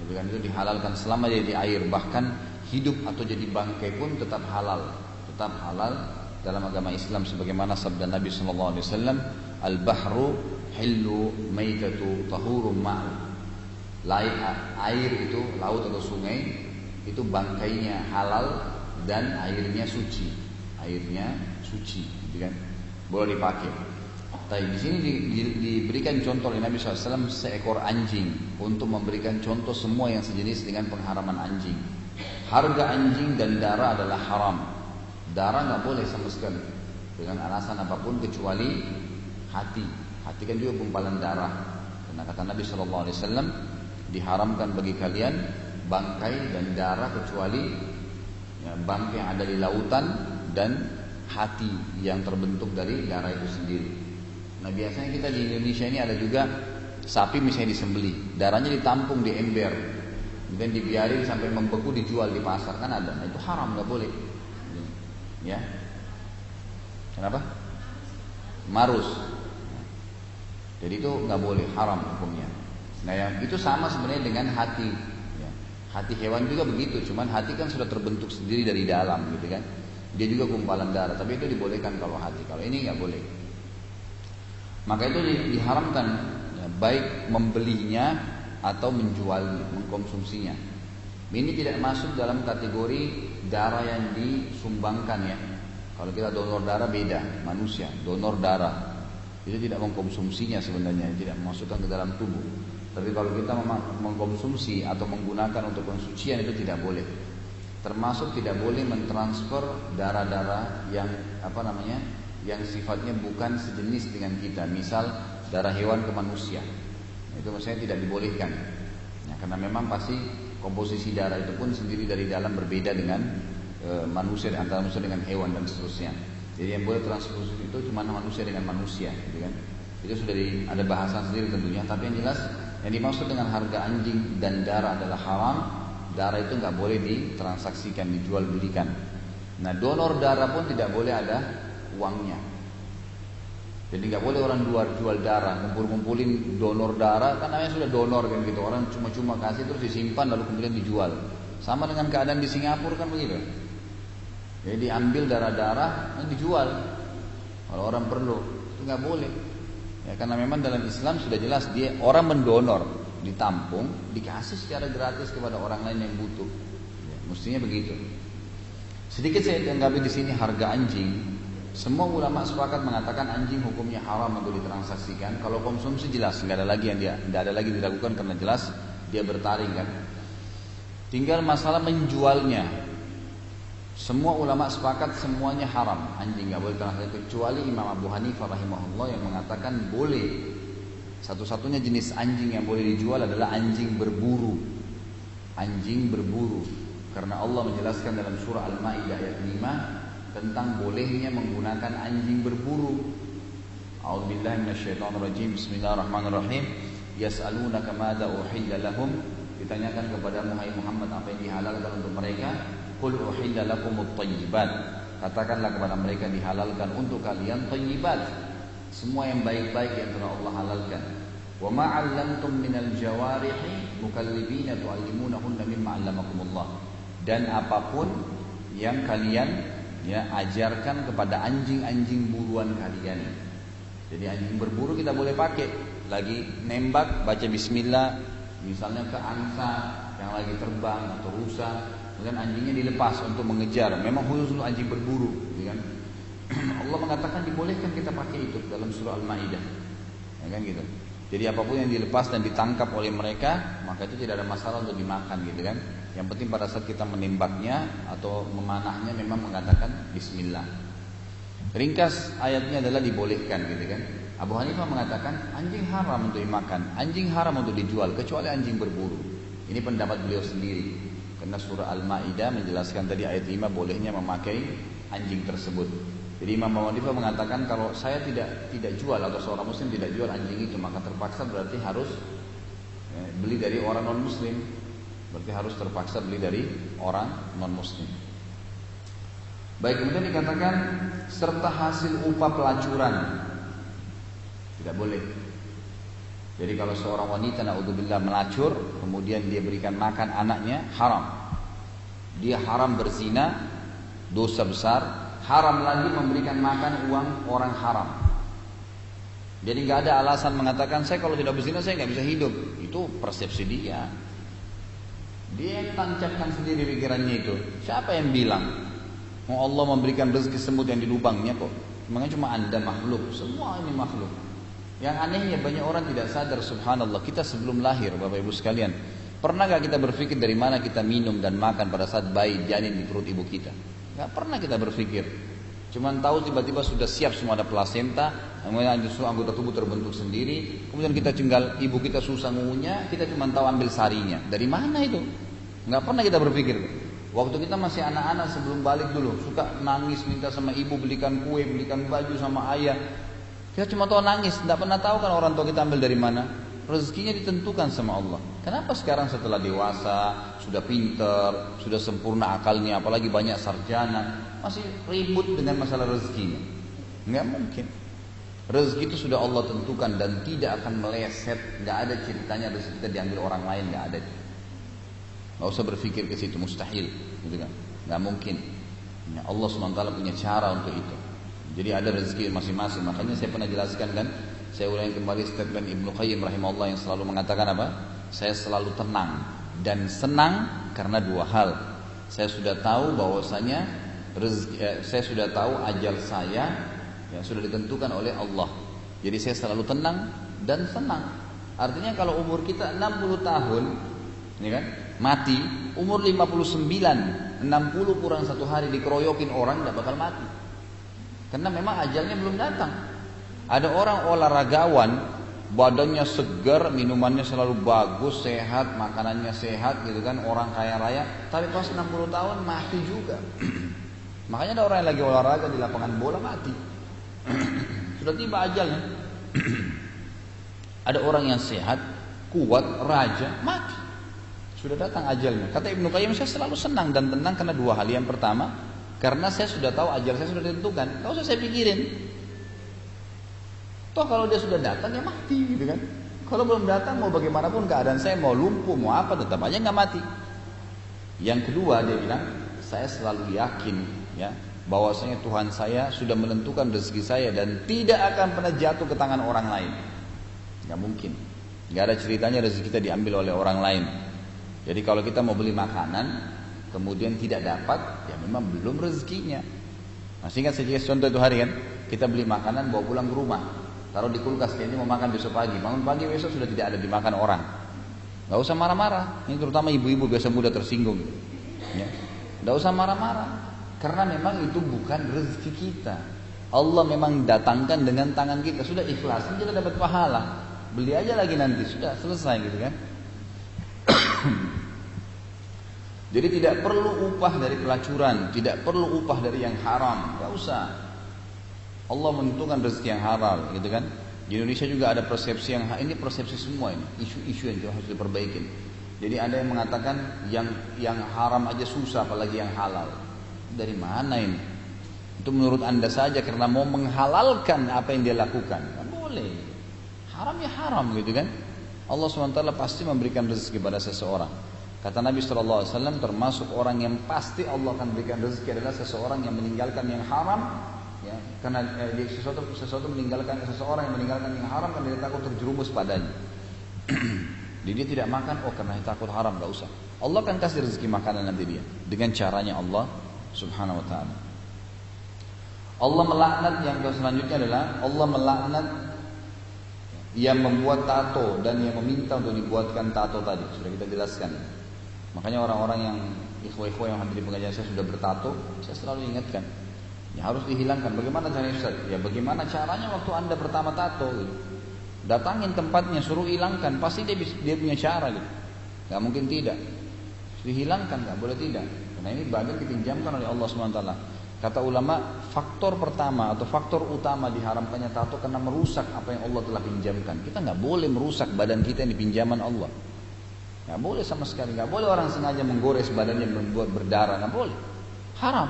Jadi kan itu dihalalkan selama dia di air. Bahkan hidup atau jadi bangkai pun tetap halal, tetap halal dalam agama Islam sebagaimana sabda Nabi sallallahu alaihi wasallam al-bahru hillu maitatu tahurum ma'u air itu laut atau sungai itu bangkainya halal dan airnya suci. Airnya suci. Gitu kan boleh dipakai tapi di sini di, di, diberikan contoh oleh Nabi SAW seekor anjing untuk memberikan contoh semua yang sejenis dengan pengharaman anjing. Harga anjing dan darah adalah haram. Darah nggak boleh sama sekali dengan alasan apa pun kecuali hati. Hati kan juga gumpalan darah. Karena kata Nabi Wasallam diharamkan bagi kalian bangkai dan darah kecuali ya, bangkai yang ada di lautan dan hati yang terbentuk dari darah itu sendiri. Nah biasanya kita di Indonesia ini ada juga sapi misalnya disembeli, darahnya ditampung di ember, kemudian dibiarin sampai membeku dijual di pasar kan ada. Nah, itu haram nggak boleh. Ya. Kenapa? Marus. Jadi itu nggak boleh haram hukumnya. Nah yang itu sama sebenarnya dengan hati. Ya. Hati hewan juga begitu, cuman hati kan sudah terbentuk sendiri dari dalam gitu kan. Dia juga gumpalan darah, tapi itu dibolehkan kalau hati. Kalau ini nggak boleh. Maka itu diharamkan ya, baik membelinya atau menjualnya, mengkonsumsinya. Ini tidak masuk dalam kategori darah yang disumbangkan ya. Kalau kita donor darah beda, manusia donor darah itu tidak mengkonsumsinya sebenarnya, tidak memasukkan ke dalam tubuh. Tapi kalau kita mengkonsumsi atau menggunakan untuk pensucian itu tidak boleh. Termasuk tidak boleh mentransfer darah-darah yang apa namanya yang sifatnya bukan sejenis dengan kita. Misal darah hewan ke manusia. Itu maksudnya tidak dibolehkan. Ya, karena memang pasti komposisi darah itu pun sendiri dari dalam berbeda dengan e, manusia antara manusia dengan hewan dan seterusnya. Jadi yang boleh transfusi itu cuma manusia dengan manusia, gitu kan? Itu sudah di, ada bahasan sendiri tentunya. Tapi yang jelas yang dimaksud dengan harga anjing dan darah adalah haram. Darah itu nggak boleh ditransaksikan, dijual belikan. Nah donor darah pun tidak boleh ada uangnya. Jadi nggak boleh orang luar jual darah, ngumpul-ngumpulin donor darah, kan namanya sudah donor kan gitu. Orang cuma-cuma kasih terus disimpan lalu kemudian dijual. Sama dengan keadaan di Singapura kan begitu. Jadi diambil darah-darah dan dijual. Kalau orang perlu, itu nggak boleh. Ya, karena memang dalam Islam sudah jelas dia orang mendonor, ditampung, dikasih secara gratis kepada orang lain yang butuh. Ya, mestinya begitu. Sedikit saya tanggapi di sini harga anjing. Semua ulama sepakat mengatakan anjing hukumnya haram untuk ditransaksikan. Kalau konsumsi jelas nggak ada lagi yang dia nggak ada lagi dilakukan karena jelas dia bertaring kan. Tinggal masalah menjualnya. Semua ulama sepakat semuanya haram. Anjing nggak boleh transaksi kecuali Imam Abu Hanifah rahimahullah yang mengatakan boleh. Satu-satunya jenis anjing yang boleh dijual adalah anjing berburu. Anjing berburu. Karena Allah menjelaskan dalam surah Al-Maidah ayat 5 tentang bolehnya menggunakan anjing berburu. A'udzubillahi minasyaitonirrajim. Bismillahirrahmanirrahim. Yas'alunaka madza uhilla lahum? Ditanyakan kepada Muhammad apa yang dihalalkan untuk mereka? Qul uhilla lakumut thayyibat. Katakanlah kepada mereka dihalalkan untuk kalian thayyibat. Semua yang baik-baik yang telah Allah halalkan. Wa ma 'allamtum minal jawarihi mukallibina tu'allimunahunna mimma 'allamakumullah. Dan apa pun yang kalian ya ajarkan kepada anjing-anjing buruan kalian. Jadi anjing berburu kita boleh pakai. Lagi nembak baca bismillah, misalnya ke angsa yang lagi terbang atau rusa, kemudian anjingnya dilepas untuk mengejar. Memang khusus untuk anjing berburu, ya kan? Allah mengatakan dibolehkan kita pakai itu dalam surah Al-Maidah. Ya kan gitu. Jadi apa pun yang dilepas dan ditangkap oleh mereka, maka itu tidak ada masalah untuk dimakan gitu kan. Yang penting pada saat kita menembaknya atau memanahnya memang mengatakan bismillah. Ringkas ayatnya adalah dibolehkan gitu kan. Abu Hanifah mengatakan anjing haram untuk dimakan, anjing haram untuk dijual kecuali anjing berburu. Ini pendapat beliau sendiri. Karena surah Al-Maidah menjelaskan tadi ayat 5 bolehnya memakai anjing tersebut. Jadi Imam Abu Hanifah mengatakan kalau saya tidak tidak jual atau seorang muslim tidak jual anjing itu maka terpaksa berarti harus eh, beli dari orang non muslim Berarti harus terpaksa beli dari orang non muslim. Baik kemudian dikatakan serta hasil upah pelacuran tidak boleh. Jadi kalau seorang wanita naudzubillah melacur kemudian dia berikan makan anaknya haram. Dia haram berzina, dosa besar, haram lagi memberikan makan uang orang haram. Jadi nggak ada alasan mengatakan saya kalau tidak berzina saya nggak bisa hidup. Itu persepsi dia. Dia yang tancapkan sendiri pikirannya itu. Siapa yang bilang? Mau Allah memberikan rezeki semut yang di lubangnya kok. Memangnya cuma anda makhluk. Semua ini makhluk. Yang anehnya banyak orang tidak sadar subhanallah. Kita sebelum lahir Bapak Ibu sekalian. Pernah gak kita berpikir dari mana kita minum dan makan pada saat bayi janin di perut ibu kita? Gak pernah kita berpikir. Cuman tahu tiba-tiba sudah siap semua ada plasenta, kemudian anggota tubuh terbentuk sendiri, kemudian kita tinggal ibu kita susah ngunya, kita cuma tahu ambil sarinya. Dari mana itu? Nggak pernah kita berpikir. Waktu kita masih anak-anak sebelum balik dulu, suka nangis minta sama ibu belikan kue, belikan baju sama ayah. Kita cuma tahu nangis, tidak pernah tahu kan orang tua kita ambil dari mana. Rezekinya ditentukan sama Allah. Kenapa sekarang setelah dewasa, sudah pinter, sudah sempurna akalnya, apalagi banyak sarjana, masih ribut dengan masalah rezekinya? Enggak mungkin. Rezeki itu sudah Allah tentukan dan tidak akan meleset. Nggak ada ceritanya rezeki kita diambil orang lain, nggak ada. Nggak usah berpikir ke situ mustahil, gitu kan? Nggak mungkin. Ya, Allah swt punya cara untuk itu. Jadi ada rezeki masing-masing. Makanya saya pernah jelaskan kan, saya ulangi kembali statement Ibnu Qayyim rahimahullah yang selalu mengatakan apa? Saya selalu tenang dan senang karena dua hal. Saya sudah tahu bahwasanya rezeki, eh, saya sudah tahu ajal saya yang sudah ditentukan oleh Allah. Jadi saya selalu tenang dan senang. Artinya kalau umur kita 60 tahun, ini kan? mati, umur 59, 60 kurang satu hari dikeroyokin orang tidak bakal mati. Karena memang ajalnya belum datang. Ada orang olahragawan, badannya segar, minumannya selalu bagus, sehat, makanannya sehat gitu kan, orang kaya raya, tapi pas 60 tahun mati juga. Makanya ada orang yang lagi olahraga di lapangan bola mati. Sudah tiba ajalnya. ada orang yang sehat, kuat, raja, mati. Sudah datang ajalnya. Kata Ibnu Qayyim, saya selalu senang dan tenang karena dua hal. Yang pertama, karena saya sudah tahu ajal saya sudah ditentukan. Gak usah saya pikirin. Toh kalau dia sudah datang ya mati gitu kan. Kalau belum datang mau bagaimanapun keadaan saya mau lumpuh mau apa tetap aja nggak mati. Yang kedua dia bilang saya selalu yakin ya bahwasanya Tuhan saya sudah menentukan rezeki saya dan tidak akan pernah jatuh ke tangan orang lain. Nggak mungkin. Nggak ada ceritanya rezeki kita diambil oleh orang lain. Jadi kalau kita mau beli makanan, kemudian tidak dapat, ya memang belum rezekinya. Masih ingat saya contoh itu hari kan, kita beli makanan bawa pulang ke rumah, taruh di kulkas, ini mau makan besok pagi, bangun pagi besok sudah tidak ada dimakan orang. Gak usah marah-marah, ini terutama ibu-ibu biasa mudah tersinggung. Ya. Gak usah marah-marah, karena memang itu bukan rezeki kita. Allah memang datangkan dengan tangan kita, sudah ikhlas, kita dapat pahala. Beli aja lagi nanti, sudah selesai gitu kan. Jadi tidak perlu upah dari pelacuran, tidak perlu upah dari yang haram, nggak usah. Allah menentukan rezeki yang halal, gitu kan? Di Indonesia juga ada persepsi yang ini persepsi semua ini, isu-isu yang harus diperbaiki. Jadi ada yang mengatakan yang yang haram aja susah, apalagi yang halal. Dari mana ini? Itu menurut anda saja karena mau menghalalkan apa yang dia lakukan. Nggak boleh. Haram ya haram gitu kan? Allah SWT pasti memberikan rezeki pada seseorang. Kata Nabi SAW termasuk orang yang pasti Allah akan berikan rezeki adalah seseorang yang meninggalkan yang haram. Ya, karena eh, sesuatu, sesuatu meninggalkan seseorang yang meninggalkan yang haram karena dia takut terjerumus padanya. Jadi dia tidak makan, oh karena dia takut haram, gak usah. Allah akan kasih rezeki makanan nanti dia dengan caranya Allah Subhanahu Wa Taala. Allah melaknat yang selanjutnya adalah Allah melaknat yang membuat tato dan yang meminta untuk dibuatkan tato tadi sudah kita jelaskan. Makanya orang-orang yang ikhwah-ikhwah yang hadir di pengajian saya sudah bertato, saya selalu ingatkan, ya harus dihilangkan. Bagaimana caranya Ustaz? Ya bagaimana caranya waktu anda pertama tato? Gitu. Datangin tempatnya, suruh hilangkan, pasti dia dia punya cara gitu. Gak mungkin tidak. Dihilangkan, gak boleh tidak. Karena ini badan dipinjamkan oleh Allah swt. Kata ulama, faktor pertama atau faktor utama diharamkannya tato karena merusak apa yang Allah telah pinjamkan. Kita nggak boleh merusak badan kita yang dipinjaman Allah. Nggak boleh sama sekali. Nggak boleh orang sengaja menggores badannya membuat berdarah. Nggak boleh. Haram.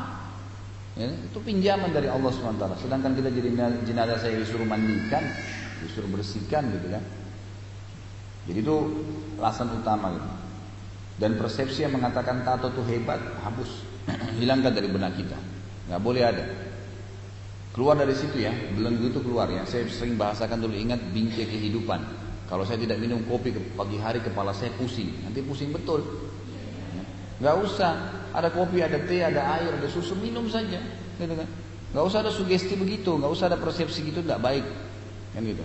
Ya, itu pinjaman dari Allah SWT. Sedangkan kita jadi jenazah saya disuruh mandikan, disuruh bersihkan gitu kan. Jadi itu alasan utama gitu. Dan persepsi yang mengatakan tato itu hebat, hapus. Hilangkan dari benak kita nggak boleh ada. Keluar dari situ ya, belenggu itu keluar ya. Saya sering bahasakan dulu ingat bingkai kehidupan. Kalau saya tidak minum kopi pagi hari kepala saya pusing, nanti pusing betul. Nggak usah, ada kopi, ada teh, ada air, ada susu, minum saja, gitu kan. Nggak usah ada sugesti begitu, nggak usah ada persepsi gitu, nggak baik, kan gitu.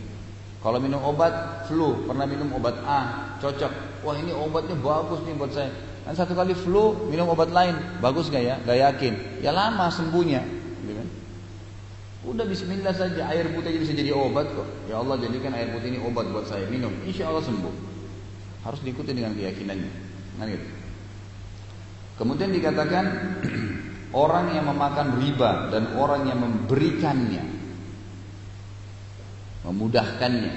Kalau minum obat flu, pernah minum obat A, cocok. Wah ini obatnya bagus nih buat saya. Dan satu kali flu minum obat lain, bagus gak ya? Gak yakin. Ya lama sembuhnya. Gitu kan? Udah Bismillah saja air putih bisa jadi obat kok. Ya Allah jadikan air putih ini obat buat saya minum. Insya Allah sembuh. Harus diikuti dengan keyakinannya. Nah, gitu. Kemudian dikatakan orang yang memakan riba dan orang yang memberikannya memudahkannya.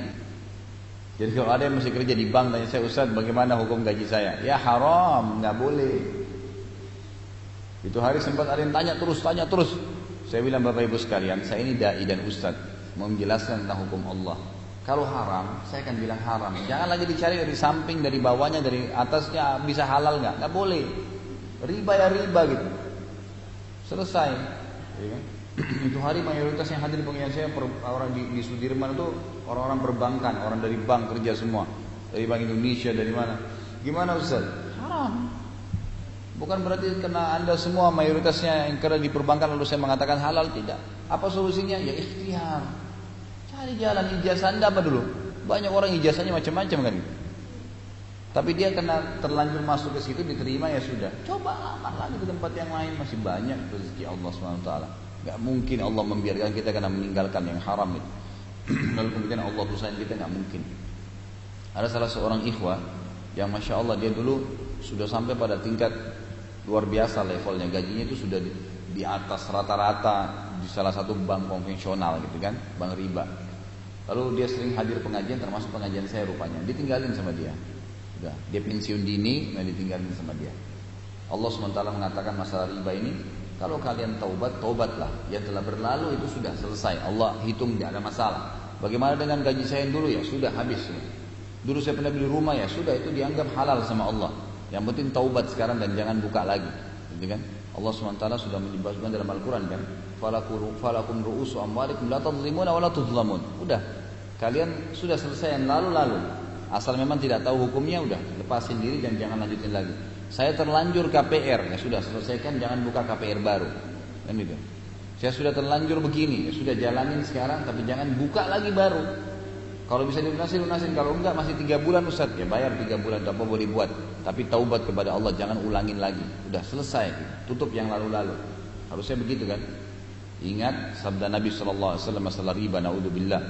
Jadi kalau ada yang masih kerja di bank tanya saya Ustaz bagaimana hukum gaji saya? Ya haram, nggak boleh. Itu hari sempat ada yang tanya terus, tanya terus. Saya bilang Bapak Ibu sekalian, saya ini dai dan Ustaz menjelaskan tentang hukum Allah. Kalau haram, saya akan bilang haram. Jangan lagi dicari dari samping, dari bawahnya, dari atasnya bisa halal nggak? Nggak boleh. Riba ya riba gitu. Selesai. Ya itu hari mayoritas yang hadir di pengajian saya orang di, di Sudirman itu orang-orang perbankan, orang dari bank kerja semua. Dari Bank Indonesia, dari mana? Gimana Ustaz? Haram. Bukan berarti karena anda semua mayoritasnya yang kerja di perbankan lalu saya mengatakan halal tidak. Apa solusinya? Ya ikhtiar. Cari jalan ijazah anda apa dulu? Banyak orang ijazahnya macam-macam kan. Tapi dia kena terlanjur masuk ke situ diterima ya sudah. Coba lamar lagi di tempat yang lain masih banyak rezeki Allah swt. Gak mungkin Allah membiarkan kita karena meninggalkan yang haram itu. Lalu kemudian Allah usahain kita gak mungkin. Ada salah seorang ikhwah yang masya Allah dia dulu sudah sampai pada tingkat luar biasa levelnya gajinya itu sudah di, di atas rata-rata di salah satu bank konvensional gitu kan, bank riba. Lalu dia sering hadir pengajian termasuk pengajian saya rupanya. Ditinggalin sama dia. Udah, dia pensiun dini, nah ditinggalin sama dia. Allah SWT mengatakan masalah riba ini kalau kalian taubat, taubatlah. Yang telah berlalu itu sudah selesai. Allah hitung tidak ada masalah. Bagaimana dengan gaji saya yang dulu ya? Sudah habis. Ya. Dulu saya pernah beli rumah ya, sudah itu dianggap halal sama Allah. Yang penting taubat sekarang dan jangan buka lagi. Gitu kan? Allah SWT sudah menyebutkan dalam Al-Quran kan. Falakum ru'usu amwalikum la tadlimuna wa la tudlamun. Udah. Kalian sudah selesai yang lalu-lalu. Asal memang tidak tahu hukumnya udah lepasin diri dan jangan lanjutin lagi. Saya terlanjur KPR, ya sudah selesaikan jangan buka KPR baru. Kan itu. Saya sudah terlanjur begini, ya sudah jalanin sekarang tapi jangan buka lagi baru. Kalau bisa dilunasin, lunasin. Kalau enggak masih tiga bulan Ustaz, ya bayar tiga bulan, apa boleh buat. Tapi taubat kepada Allah, jangan ulangin lagi. Udah selesai, tutup yang lalu-lalu. Harusnya begitu kan? Ingat sabda Nabi SAW masalah riba, naudzubillah.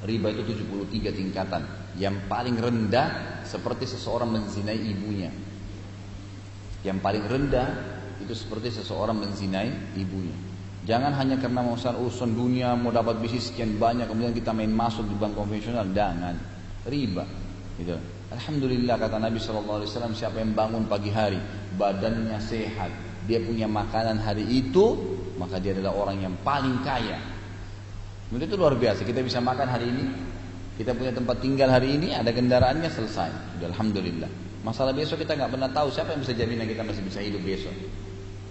Riba itu 73 tingkatan. Yang paling rendah seperti seseorang menzinai ibunya. Yang paling rendah itu seperti seseorang menzinai ibunya. Jangan hanya karena mau urusan dunia, mau dapat bisnis sekian banyak, kemudian kita main masuk di bank konvensional, jangan. Riba. Gitu. Alhamdulillah kata Nabi SAW, siapa yang bangun pagi hari, badannya sehat, dia punya makanan hari itu, maka dia adalah orang yang paling kaya. Kemudian itu luar biasa, kita bisa makan hari ini, kita punya tempat tinggal hari ini, ada kendaraannya selesai. Alhamdulillah. Masalah besok kita nggak pernah tahu siapa yang bisa jaminan kita masih bisa hidup besok.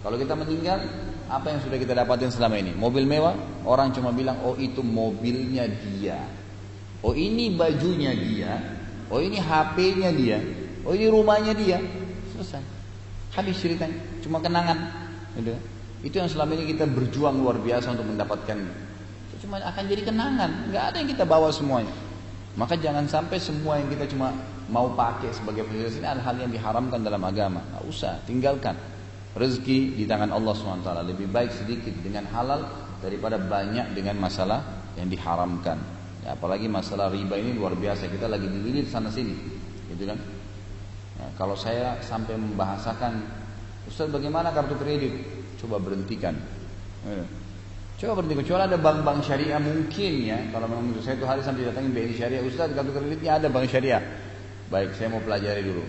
Kalau kita meninggal, apa yang sudah kita dapatin selama ini? Mobil mewah, orang cuma bilang, oh itu mobilnya dia. Oh ini bajunya dia. Oh ini HP-nya dia. Oh ini rumahnya dia. Selesai. Habis ceritanya. Cuma kenangan. Gitu. Itu yang selama ini kita berjuang luar biasa untuk mendapatkan. Cuma akan jadi kenangan. Nggak ada yang kita bawa semuanya. Maka jangan sampai semua yang kita cuma mau pakai sebagai fasilitas ini adalah hal yang diharamkan dalam agama. Nggak usah, tinggalkan. Rezeki di tangan Allah SWT lebih baik sedikit dengan halal daripada banyak dengan masalah yang diharamkan. Ya, apalagi masalah riba ini luar biasa. Kita lagi dililit sana sini, gitu kan? Ya, kalau saya sampai membahasakan, Ustaz bagaimana kartu kredit? Coba berhentikan. Ya. Coba berhenti. Kecuali ada bank-bank syariah mungkin ya. Kalau memang saya itu hari sampai datangin BNI syariah, Ustaz kartu kreditnya ada bank syariah. Baik, saya mau pelajari dulu.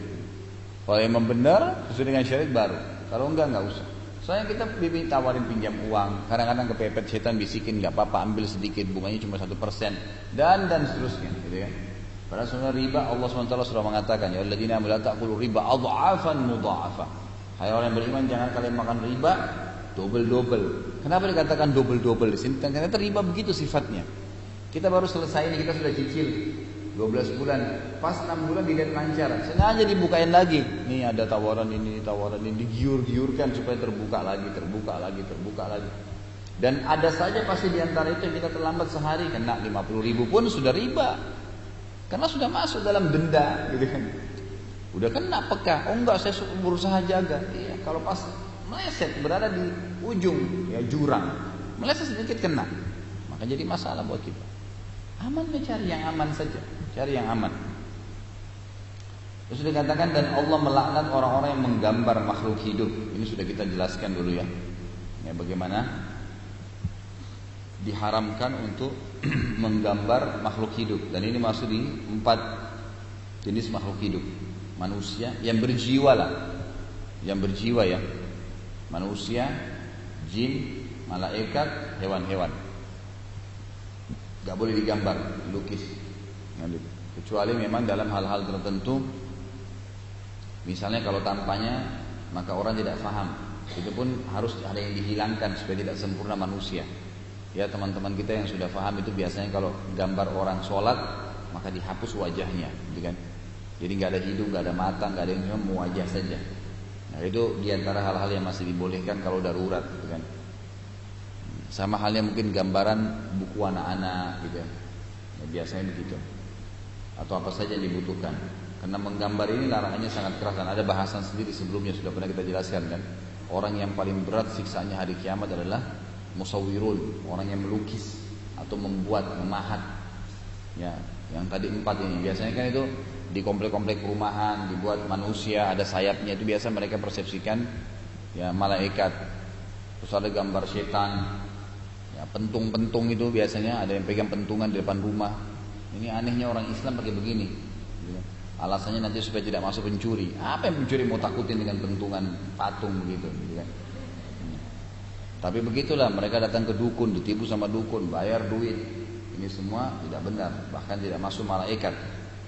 Kalau memang benar sesuai dengan syariat baru. Kalau enggak enggak usah. Soalnya kita bibi tawarin pinjam uang, kadang-kadang kepepet setan bisikin nggak apa-apa ambil sedikit bunganya cuma satu persen dan dan seterusnya, gitu ya. Padahal sebenarnya riba Allah swt sudah mengatakan ya alladzina amila ta'kulu riba adhafan mudha'afa. Hai orang yang beriman jangan kalian makan riba double-double. Kenapa dikatakan double-double di sini? Karena riba begitu sifatnya. Kita baru selesai ini kita sudah cicil 12 bulan, pas 6 bulan dilihat lancar, sengaja dibukain lagi. Nih ada tawaran ini, tawaran ini, digiur-giurkan supaya terbuka lagi, terbuka lagi, terbuka lagi. Dan ada saja pasti di antara itu yang kita terlambat sehari kena 50 ribu pun sudah riba. Karena sudah masuk dalam denda gitu kan. Udah kena peka, oh enggak saya berusaha jaga. Iya, kalau pas meleset berada di ujung ya jurang, meleset sedikit kena. Maka jadi masalah buat kita. Aman cari yang aman saja. Cari yang aman. Terus dikatakan dan Allah melaknat orang-orang yang menggambar makhluk hidup. Ini sudah kita jelaskan dulu ya. Ya bagaimana diharamkan untuk menggambar makhluk hidup dan ini masuk di empat jenis makhluk hidup manusia yang berjiwa lah yang berjiwa ya manusia jin malaikat hewan-hewan Gak boleh digambar dilukis kecuali memang dalam hal-hal tertentu Misalnya kalau tampaknya maka orang tidak paham. Itu pun harus ada yang dihilangkan supaya tidak sempurna manusia. Ya teman-teman kita yang sudah paham itu biasanya kalau gambar orang sholat maka dihapus wajahnya, gitu kan? Jadi nggak ada hidung, nggak ada mata, nggak ada yang cuma wajah saja. Nah itu di antara hal-hal yang masih dibolehkan kalau darurat, gitu kan? Sama halnya mungkin gambaran buku anak-anak, gitu. Ya, biasanya begitu. Atau apa saja yang dibutuhkan. Karena menggambar ini larangannya sangat keras dan ada bahasan sendiri sebelumnya sudah pernah kita jelaskan kan. Orang yang paling berat siksanya hari kiamat adalah musawirun, orang yang melukis atau membuat, memahat. Ya, yang tadi empat ini biasanya kan itu di komplek-komplek perumahan dibuat manusia ada sayapnya itu biasa mereka persepsikan ya malaikat. Terus ada gambar setan, ya pentung-pentung itu biasanya ada yang pegang pentungan di depan rumah. Ini anehnya orang Islam pakai begini. Alasannya nanti supaya tidak masuk pencuri. Apa yang pencuri mau takutin dengan pentungan patung begitu, gitu kan? Hmm. Tapi begitulah mereka datang ke dukun, ditipu sama dukun, bayar duit. Ini semua tidak benar, bahkan tidak masuk malaikat.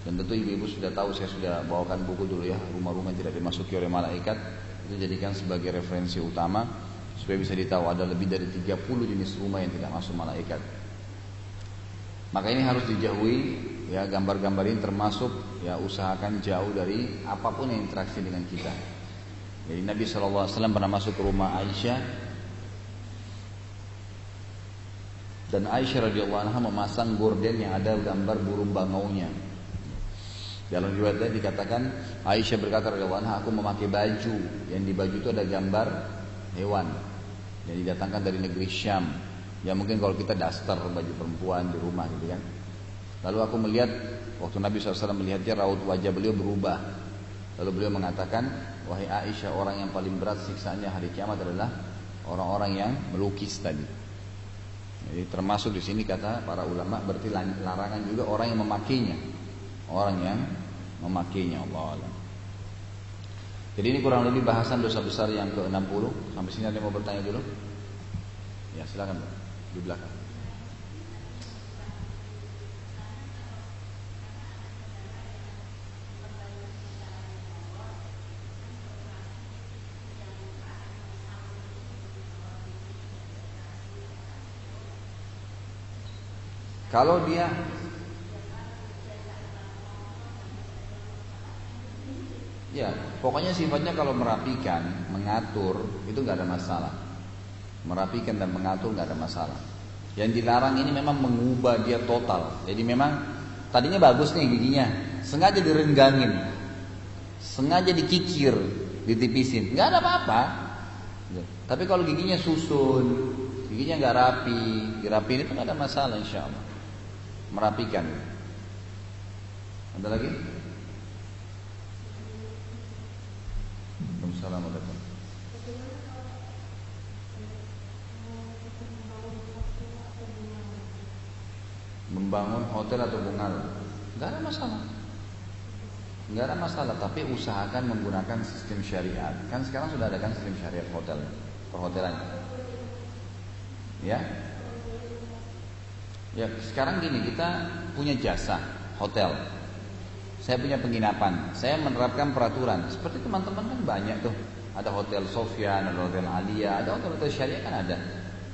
Dan tentu ibu-ibu sudah tahu saya sudah bawakan buku dulu ya, rumah-rumah yang tidak dimasuki oleh malaikat. Itu jadikan sebagai referensi utama supaya bisa ditahu ada lebih dari 30 jenis rumah yang tidak masuk malaikat. Maka ini harus dijauhi ya gambar-gambar ini termasuk ya usahakan jauh dari apa pun yang interaksi dengan kita. Jadi Nabi SAW pernah masuk ke rumah Aisyah dan Aisyah radhiyallahu anha memasang gorden yang ada gambar burung bangaunya. Dalam riwayatnya dikatakan Aisyah berkata radhiyallahu anha aku memakai baju yang di baju itu ada gambar hewan yang didatangkan dari negeri Syam. Ya mungkin kalau kita daster baju perempuan di rumah gitu kan. Lalu aku melihat waktu Nabi SAW melihatnya raut wajah beliau berubah. Lalu beliau mengatakan, wahai Aisyah orang yang paling berat siksaannya hari kiamat adalah orang-orang yang melukis tadi. Jadi termasuk di sini kata para ulama berarti larangan juga orang yang memakainya. Orang yang memakainya Allah Allah. Jadi ini kurang lebih bahasan dosa besar yang ke-60. Sampai sini ada yang mau bertanya dulu? Ya silakan di belakang. Kalau dia Ya, pokoknya sifatnya kalau merapikan, mengatur, itu nggak ada masalah. Merapikan dan mengatur nggak ada masalah. Yang dilarang ini memang mengubah dia total. Jadi memang tadinya bagus nih giginya, sengaja direnggangin, sengaja dikikir, ditipisin, nggak ada apa-apa. Tapi kalau giginya susun, giginya nggak rapi, dirapiin itu nggak ada masalah insya Allah merapikan. Ada lagi? Assalamualaikum. Membangun hotel atau bungal, nggak ada masalah. Nggak ada masalah, tapi usahakan menggunakan sistem syariat. Kan sekarang sudah ada kan sistem syariat hotel, perhotelan. Ya, Ya sekarang gini kita punya jasa hotel. Saya punya penginapan. Saya menerapkan peraturan. Seperti teman-teman kan banyak tuh. Ada hotel Sofian, ada hotel Alia, ada hotel-hotel syariah kan ada.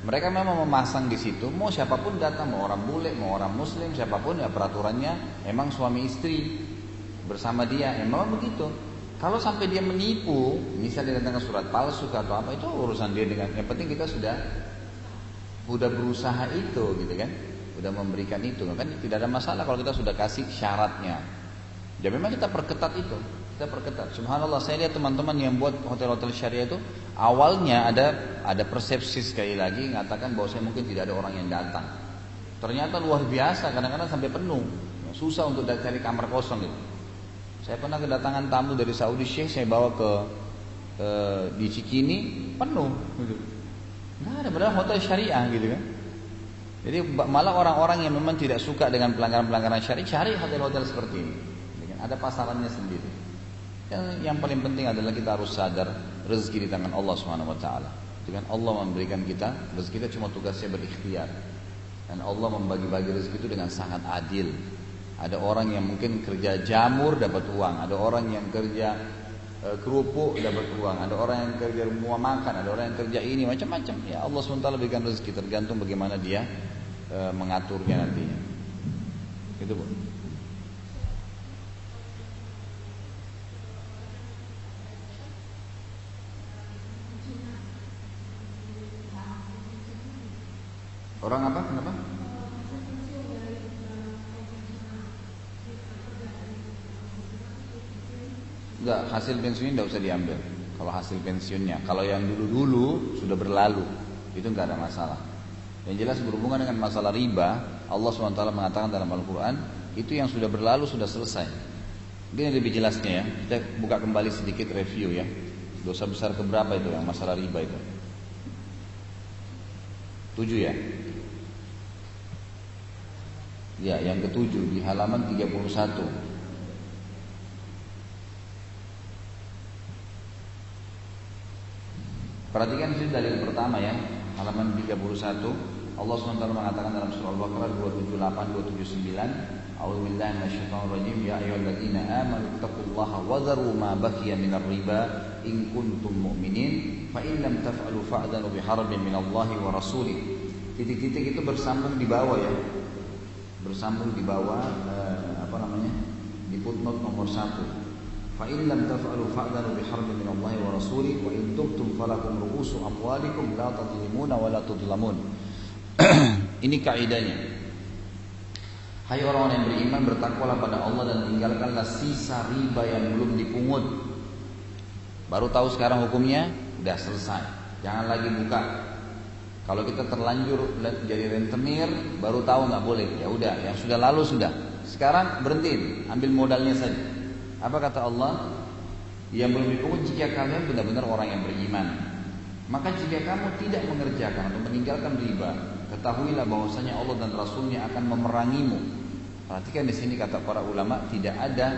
Mereka memang memasang di situ. Mau siapa pun datang, mau orang bule, mau orang muslim, siapa pun ya peraturannya emang suami istri bersama dia. Ya memang begitu. Kalau sampai dia menipu, misalnya datang ke surat palsu atau apa itu urusan dia dengan. Yang penting kita sudah udah berusaha itu gitu kan sudah memberikan itu kan tidak ada masalah kalau kita sudah kasih syaratnya ya memang kita perketat itu kita perketat subhanallah saya lihat teman-teman yang buat hotel-hotel syariah itu awalnya ada ada persepsi sekali lagi mengatakan bahwa saya mungkin tidak ada orang yang datang ternyata luar biasa kadang-kadang sampai penuh susah untuk cari kamar kosong gitu Saya pernah kedatangan tamu dari Saudi Syekh, saya bawa ke e, di Cikini penuh. Gitu. Nggak ada, padahal hotel syariah gitu kan. Jadi malah orang-orang yang memang tidak suka dengan pelanggaran-pelanggaran syariah cari hotel-hotel seperti ini. Ada pasarannya sendiri. Yang, yang paling penting adalah kita harus sadar rezeki di tangan Allah Subhanahu wa taala. Dengan Allah memberikan kita rezeki kita cuma tugasnya berikhtiar. Dan Allah membagi-bagi rezeki itu dengan sangat adil. Ada orang yang mungkin kerja jamur dapat uang, ada orang yang kerja e, kerupuk dapat uang, ada orang yang kerja rumah makan, ada orang yang kerja ini macam-macam. Ya Allah SWT berikan rezeki tergantung bagaimana dia e, mengaturnya nantinya. Itu bu. Orang apa? Kenapa? Enggak, hasil pensiunnya tidak usah diambil. Kalau hasil pensiunnya, kalau yang dulu-dulu sudah berlalu, itu enggak ada masalah. Yang jelas berhubungan dengan masalah riba, Allah SWT mengatakan dalam Al-Quran, itu yang sudah berlalu sudah selesai. Ini lebih jelasnya ya. Kita buka kembali sedikit review ya. Dosa besar keberapa itu yang masalah riba itu? Tujuh ya. Ya, yang ketujuh di halaman 31. Perhatikan sini dalil pertama ya, halaman 31. Allah SWT mengatakan dalam surah Al-Baqarah 278 279, A'udzu billahi minasyaitonir rajim, ya ayyuhalladzina amanu taqullaha wa dharu ma baqiya minar riba in kuntum mu'minin, fa in lam taf'alu fa'dhanu biharbin minallahi wa rasulih. Titik-titik itu bersambung di bawah ya, bersambung di bawah eh, apa namanya di footnote nomor satu. Fa in lam taf'alu fa'dhanu biharbin min Allah wa rasulih wa in tubtum falakum ru'usu amwalikum la wa la tudlamun. Ini kaidahnya. Hai orang-orang yang beriman bertakwalah pada Allah dan tinggalkanlah sisa riba yang belum dipungut. Baru tahu sekarang hukumnya, udah selesai. Jangan lagi buka kalau kita terlanjur jadi rentenir, baru tahu nggak boleh. Ya udah, yang sudah lalu sudah. Sekarang berhenti, ambil modalnya saja. Apa kata Allah? Yang belum dipungut jika kalian benar-benar orang yang beriman. Maka jika kamu tidak mengerjakan atau meninggalkan riba, ketahuilah bahwasanya Allah dan Rasulnya akan memerangimu. Perhatikan di sini kata para ulama tidak ada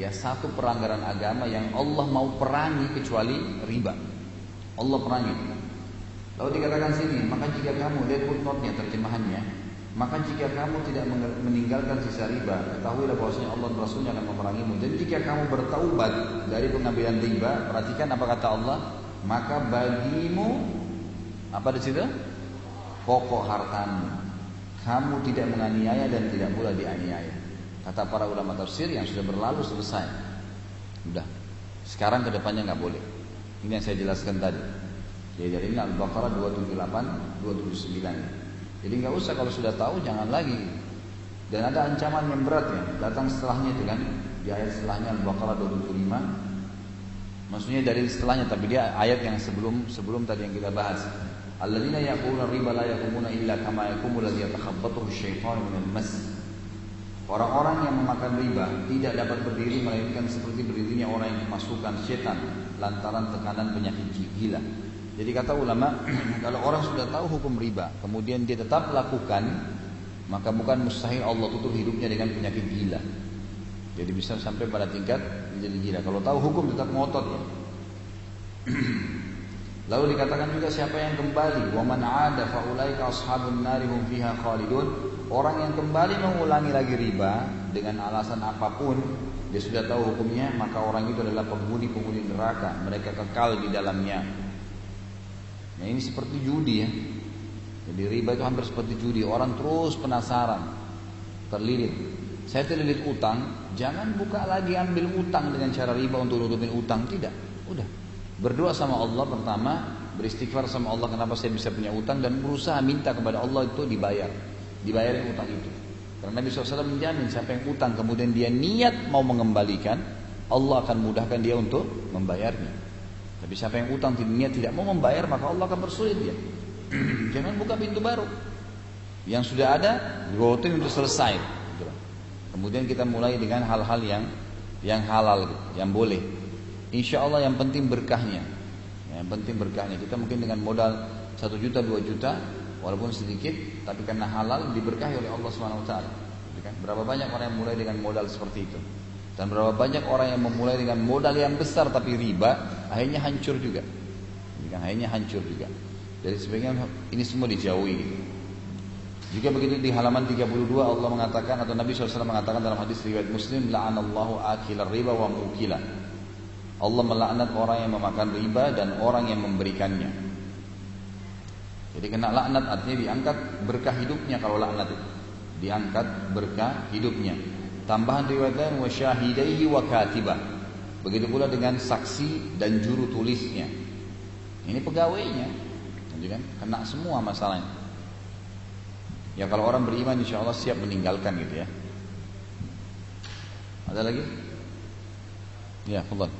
ya satu pelanggaran agama yang Allah mau perangi kecuali riba. Allah perangi. Lalu dikatakan sini, maka jika kamu lihat footnote-nya terjemahannya, maka jika kamu tidak meninggalkan sisa riba, ketahuilah bahwasanya Allah dan Rasulnya akan memerangimu. Dan jika kamu bertaubat dari pengambilan riba, perhatikan apa kata Allah, maka bagimu apa di situ? Pokok hartamu. Kamu tidak menganiaya dan tidak pula dianiaya. Kata para ulama tafsir yang sudah berlalu selesai. Udah. Sekarang ke depannya nggak boleh. Ini yang saya jelaskan tadi. Jadi dari Al-Baqarah 278, 279. Jadi nggak usah kalau sudah tahu jangan lagi. Dan ada ancaman yang berat ya, datang setelahnya itu kan di ayat setelahnya Al-Baqarah 275. Maksudnya dari setelahnya tapi dia ayat yang sebelum sebelum tadi yang kita bahas. Alladzina yaquluna riba la yaqumuna illa kama yaqumu alladhi yatakhabbathu asyaitanu minal mas. Orang-orang yang memakan riba tidak dapat berdiri melainkan seperti berdirinya orang yang kemasukan setan lantaran tekanan penyakit gila. Jadi kata ulama, kalau orang sudah tahu hukum riba, kemudian dia tetap lakukan, maka bukan mustahil Allah tutup hidupnya dengan penyakit gila. Jadi bisa sampai pada tingkat menjadi gila. Kalau tahu hukum tetap ngotot ya. Lalu dikatakan juga siapa yang kembali, wa man 'ada fa ashabun nari hum fiha khalidun. Orang yang kembali mengulangi lagi riba dengan alasan apa pun, dia sudah tahu hukumnya, maka orang itu adalah penghuni-penghuni neraka. Mereka kekal di dalamnya. Nah ini seperti judi ya. Jadi riba itu hampir seperti judi. Orang terus penasaran, terlilit. Saya terlilit utang, jangan buka lagi ambil utang dengan cara riba untuk nutupin utang. Tidak, udah. Berdoa sama Allah pertama, beristighfar sama Allah kenapa saya bisa punya utang dan berusaha minta kepada Allah itu dibayar, dibayarin utang itu. Karena Nabi SAW menjamin siapa yang utang kemudian dia niat mau mengembalikan, Allah akan mudahkan dia untuk membayarnya. Tapi siapa yang utang niat tidak mau membayar maka Allah akan bersulit dia. Jangan buka pintu baru. Yang sudah ada rutin untuk selesai. Gitu Kemudian kita mulai dengan hal-hal yang yang halal, yang boleh. Insya Allah yang penting berkahnya. Yang penting berkahnya. Kita mungkin dengan modal satu juta, dua juta, walaupun sedikit, tapi karena halal diberkahi oleh Allah Subhanahu Wa Taala. Gitu kan? Berapa banyak orang yang mulai dengan modal seperti itu? Dan berapa banyak orang yang memulai dengan modal yang besar tapi riba, akhirnya hancur juga. Akhirnya hancur juga. Jadi sebagian ini semua dijauhi. Juga begitu di halaman 32 Allah mengatakan atau Nabi SAW mengatakan dalam hadis riwayat Muslim la'anallahu akilar riba wa mukila. Allah melaknat orang yang memakan riba dan orang yang memberikannya. Jadi kena laknat artinya diangkat berkah hidupnya kalau laknat itu. Diangkat berkah hidupnya. Tambahan riwayat lain wa syahidaihi wa katibah. Begitu pula dengan saksi dan juru tulisnya. Ini pegawainya. Kan kena semua masalahnya. Ya kalau orang beriman insya Allah siap meninggalkan gitu ya. Ada lagi? Ya, fadal.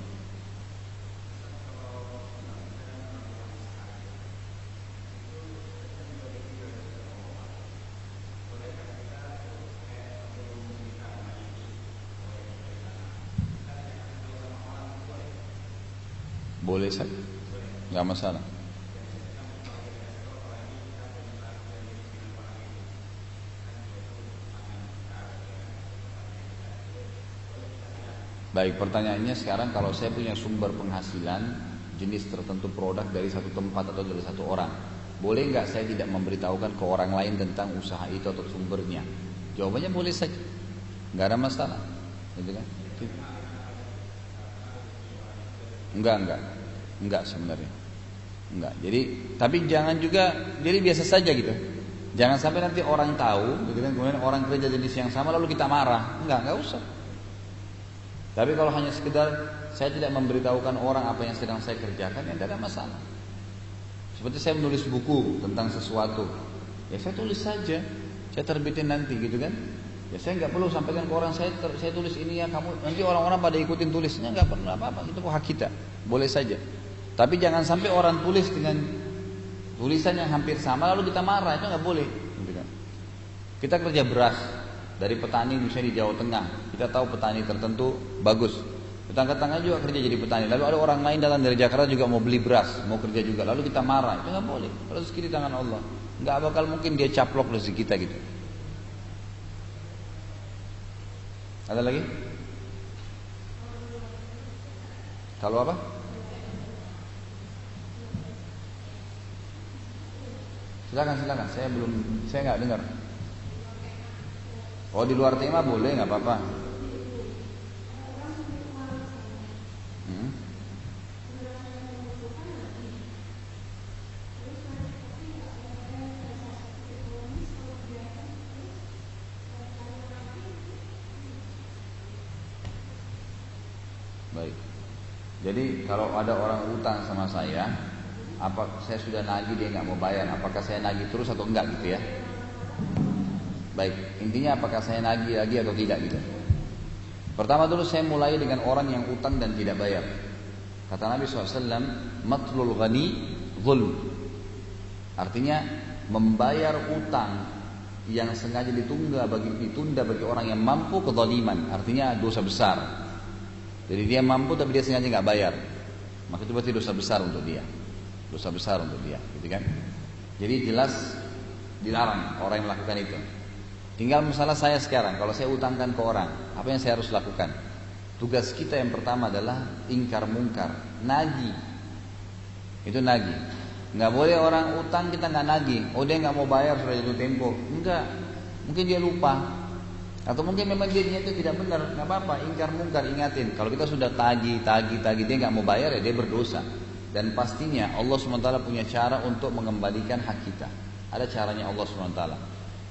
Boleh saja, nggak masalah. Baik, pertanyaannya sekarang kalau saya punya sumber penghasilan jenis tertentu produk dari satu tempat atau dari satu orang, boleh nggak saya tidak memberitahukan ke orang lain tentang usaha itu atau sumbernya? Jawabannya boleh saja, nggak ada masalah, gitu kan? Enggak, enggak, enggak sebenarnya, enggak. Jadi, tapi jangan juga, jadi biasa saja gitu. Jangan sampai nanti orang tahu, gitu kan? Kemudian orang kerja jenis yang sama lalu kita marah, enggak, enggak usah. Tapi kalau hanya sekedar saya tidak memberitahukan orang apa yang sedang saya kerjakan, ya tidak ada masalah. Seperti saya menulis buku tentang sesuatu, ya saya tulis saja, saya terbitin nanti gitu kan. Ya saya nggak perlu sampaikan ke orang saya ter, saya tulis ini ya kamu nanti orang-orang pada ikutin tulisnya nggak perlu apa-apa itu hak kita boleh saja. Tapi jangan sampai orang tulis dengan tulisan yang hampir sama lalu kita marah. Itu nggak boleh. Kita kerja beras, dari petani misalnya di Jawa Tengah. Kita tahu petani tertentu bagus. Tetangga-tetangga juga kerja jadi petani. Lalu ada orang lain datang dari Jakarta juga mau beli beras mau kerja juga. Lalu kita marah. Itu nggak boleh. Rezeki di tangan Allah. Nggak bakal mungkin dia caplok rezeki kita gitu. Ada lagi? Kalau apa silakan silakan saya belum saya nggak dengar Oh di luar tema boleh nggak apa-apa. Hmm? Baik. Jadi kalau ada orang utang sama saya, apa saya sudah nagih dia nggak mau bayar, apakah saya nagih terus atau enggak gitu ya? Baik, intinya apakah saya nagih lagi atau tidak gitu. Pertama dulu saya mulai dengan orang yang utang dan tidak bayar. Kata Nabi SAW, matlul ghani zulm. Artinya membayar utang yang sengaja ditunda bagi ditunda bagi orang yang mampu kezaliman. Artinya dosa besar. Jadi dia mampu tapi dia sengaja nggak bayar. Maka itu berarti dosa besar untuk dia. Dosa besar untuk dia, gitu kan? Jadi jelas dilarang orang yang melakukan itu. Tinggal masalah saya sekarang, kalau saya utangkan ke orang, apa yang saya harus lakukan? Tugas kita yang pertama adalah ingkar mungkar, nagi. Itu nagi. Nggak boleh orang utang kita nggak nagi. Oh dia nggak mau bayar sudah jatuh tempo. Enggak. Mungkin dia lupa. Atau mungkin memang dia itu tidak benar. Nggak apa-apa. Ingkar mungkar ingatin. Kalau kita sudah tagi, tagi, tagi dia nggak mau bayar ya dia berdosa. Dan pastinya Allah swt punya cara untuk mengembalikan hak kita. Ada caranya Allah swt.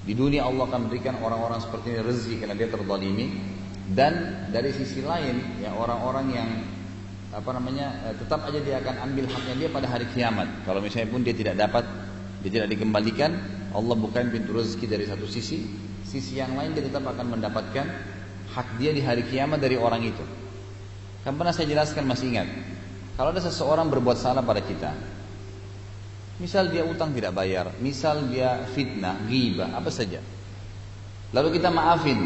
Di dunia Allah akan berikan orang-orang seperti ini rezeki karena dia terzalimi dan dari sisi lain ya orang-orang yang apa namanya eh, tetap aja dia akan ambil haknya dia pada hari kiamat. Kalau misalnya pun dia tidak dapat dia tidak dikembalikan, Allah bukan pintu rezeki dari satu sisi, sisi yang lain dia tetap akan mendapatkan hak dia di hari kiamat dari orang itu. Kan pernah saya jelaskan masih ingat. Kalau ada seseorang berbuat salah pada kita, Misal dia utang tidak bayar, misal dia fitnah, ghibah, apa saja. Lalu kita maafin.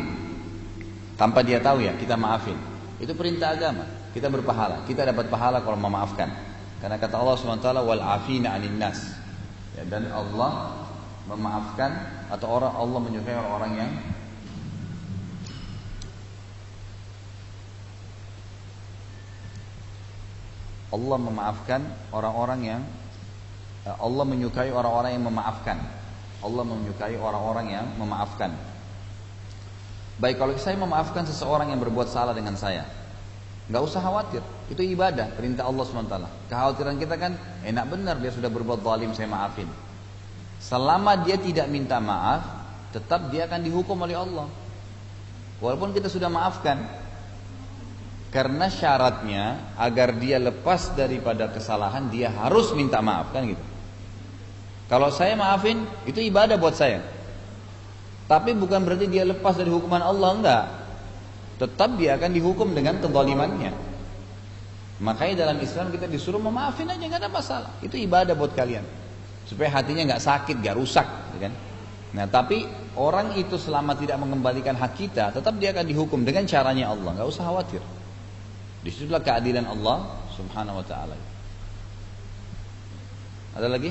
Tanpa dia tahu ya, kita maafin. Itu perintah agama. Kita berpahala. Kita dapat pahala kalau memaafkan. Karena kata Allah SWT, wal afina anin nas. Ya, dan Allah memaafkan atau orang Allah menyukai orang-orang yang Allah memaafkan orang-orang yang eh, Allah menyukai orang-orang yang memaafkan. Allah menyukai orang-orang yang memaafkan. Baik kalau saya memaafkan seseorang yang berbuat salah dengan saya, nggak usah khawatir. Itu ibadah, perintah Allah swt. Kekhawatiran kita kan enak benar dia sudah berbuat zalim saya maafin. Selama dia tidak minta maaf, tetap dia akan dihukum oleh Allah. Walaupun kita sudah maafkan, karena syaratnya agar dia lepas daripada kesalahan dia harus minta maaf kan gitu. Kalau saya maafin itu ibadah buat saya. Tapi bukan berarti dia lepas dari hukuman Allah enggak. Tetap dia akan dihukum dengan kezalimannya. Makanya dalam Islam kita disuruh memaafin aja nggak ada masalah. Itu ibadah buat kalian. Supaya hatinya nggak sakit, nggak rusak, gitu kan? Nah, tapi orang itu selama tidak mengembalikan hak kita, tetap dia akan dihukum dengan caranya Allah. Nggak usah khawatir. Di situlah keadilan Allah Subhanahu wa taala. Ada lagi?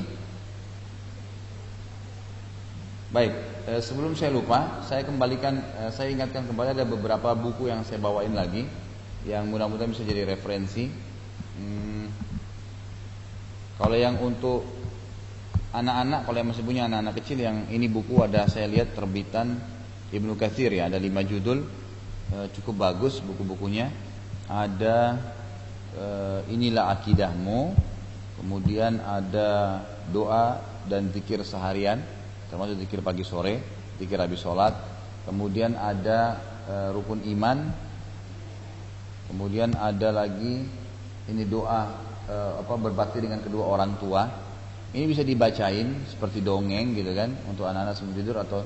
Baik, eh, sebelum saya lupa, saya kembalikan, eh, saya ingatkan kembali ada beberapa buku yang saya bawain lagi, yang mudah-mudahan bisa jadi referensi. Hmm, kalau yang untuk anak-anak, kalau yang masih punya anak-anak kecil, yang ini buku ada saya lihat terbitan Ibnu Katsir ya, ada lima judul, eh, cukup bagus buku-bukunya. Ada eh, inilah akidahmu, kemudian ada doa dan zikir seharian termasuk zikir pagi sore, zikir habis sholat. Kemudian ada e, rukun iman. Kemudian ada lagi ini doa e, apa berbakti dengan kedua orang tua. Ini bisa dibacain seperti dongeng gitu kan untuk anak-anak sebelum tidur atau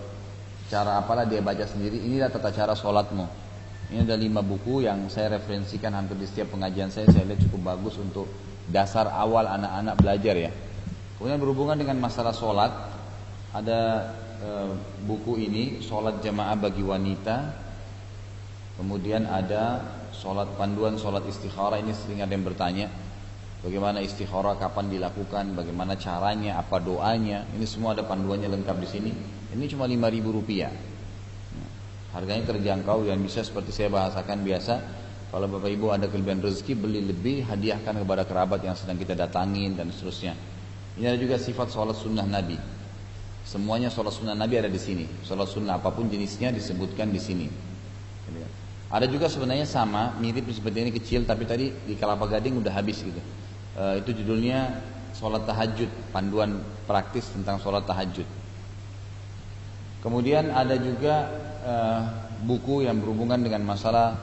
cara apalah dia baca sendiri. Inilah tata cara sholatmu. Ini ada lima buku yang saya referensikan hampir di setiap pengajian saya. Saya lihat cukup bagus untuk dasar awal anak-anak belajar ya. Kemudian berhubungan dengan masalah sholat, ada e, buku ini sholat jamaah bagi wanita. Kemudian ada sholat panduan sholat istikharah. Ini sering ada yang bertanya bagaimana istikharah kapan dilakukan bagaimana caranya apa doanya? Ini semua ada panduannya lengkap di sini. Ini cuma lima ribu rupiah harganya terjangkau dan bisa seperti saya bahasakan biasa kalau bapak ibu ada kelebihan rezeki beli lebih hadiahkan kepada kerabat yang sedang kita datangin dan seterusnya ini ada juga sifat sholat sunnah nabi Semuanya sholat sunnah Nabi ada di sini. Sholat sunnah apa pun jenisnya disebutkan di sini. Ada juga sebenarnya sama, mirip seperti ini kecil, tapi tadi di Kelapa Gading udah habis gitu. E, itu judulnya sholat tahajud, panduan praktis tentang sholat tahajud. Kemudian ada juga e, buku yang berhubungan dengan masalah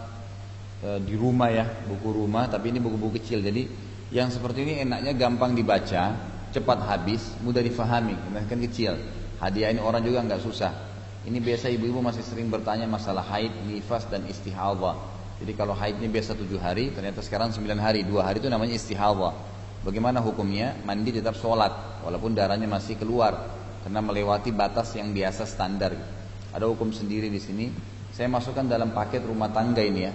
e, di rumah ya, buku rumah, tapi ini buku-buku kecil. Jadi yang seperti ini enaknya gampang dibaca, cepat habis, mudah difahami, kan kecil. Hadiah ini orang juga nggak susah. Ini biasa ibu-ibu masih sering bertanya masalah haid, nifas dan istihadah. Jadi kalau haid ini biasa tujuh hari, ternyata sekarang sembilan hari, dua hari itu namanya istihadah. Bagaimana hukumnya? Mandi tetap sholat, walaupun darahnya masih keluar karena melewati batas yang biasa standar. Ada hukum sendiri di sini. Saya masukkan dalam paket rumah tangga ini ya.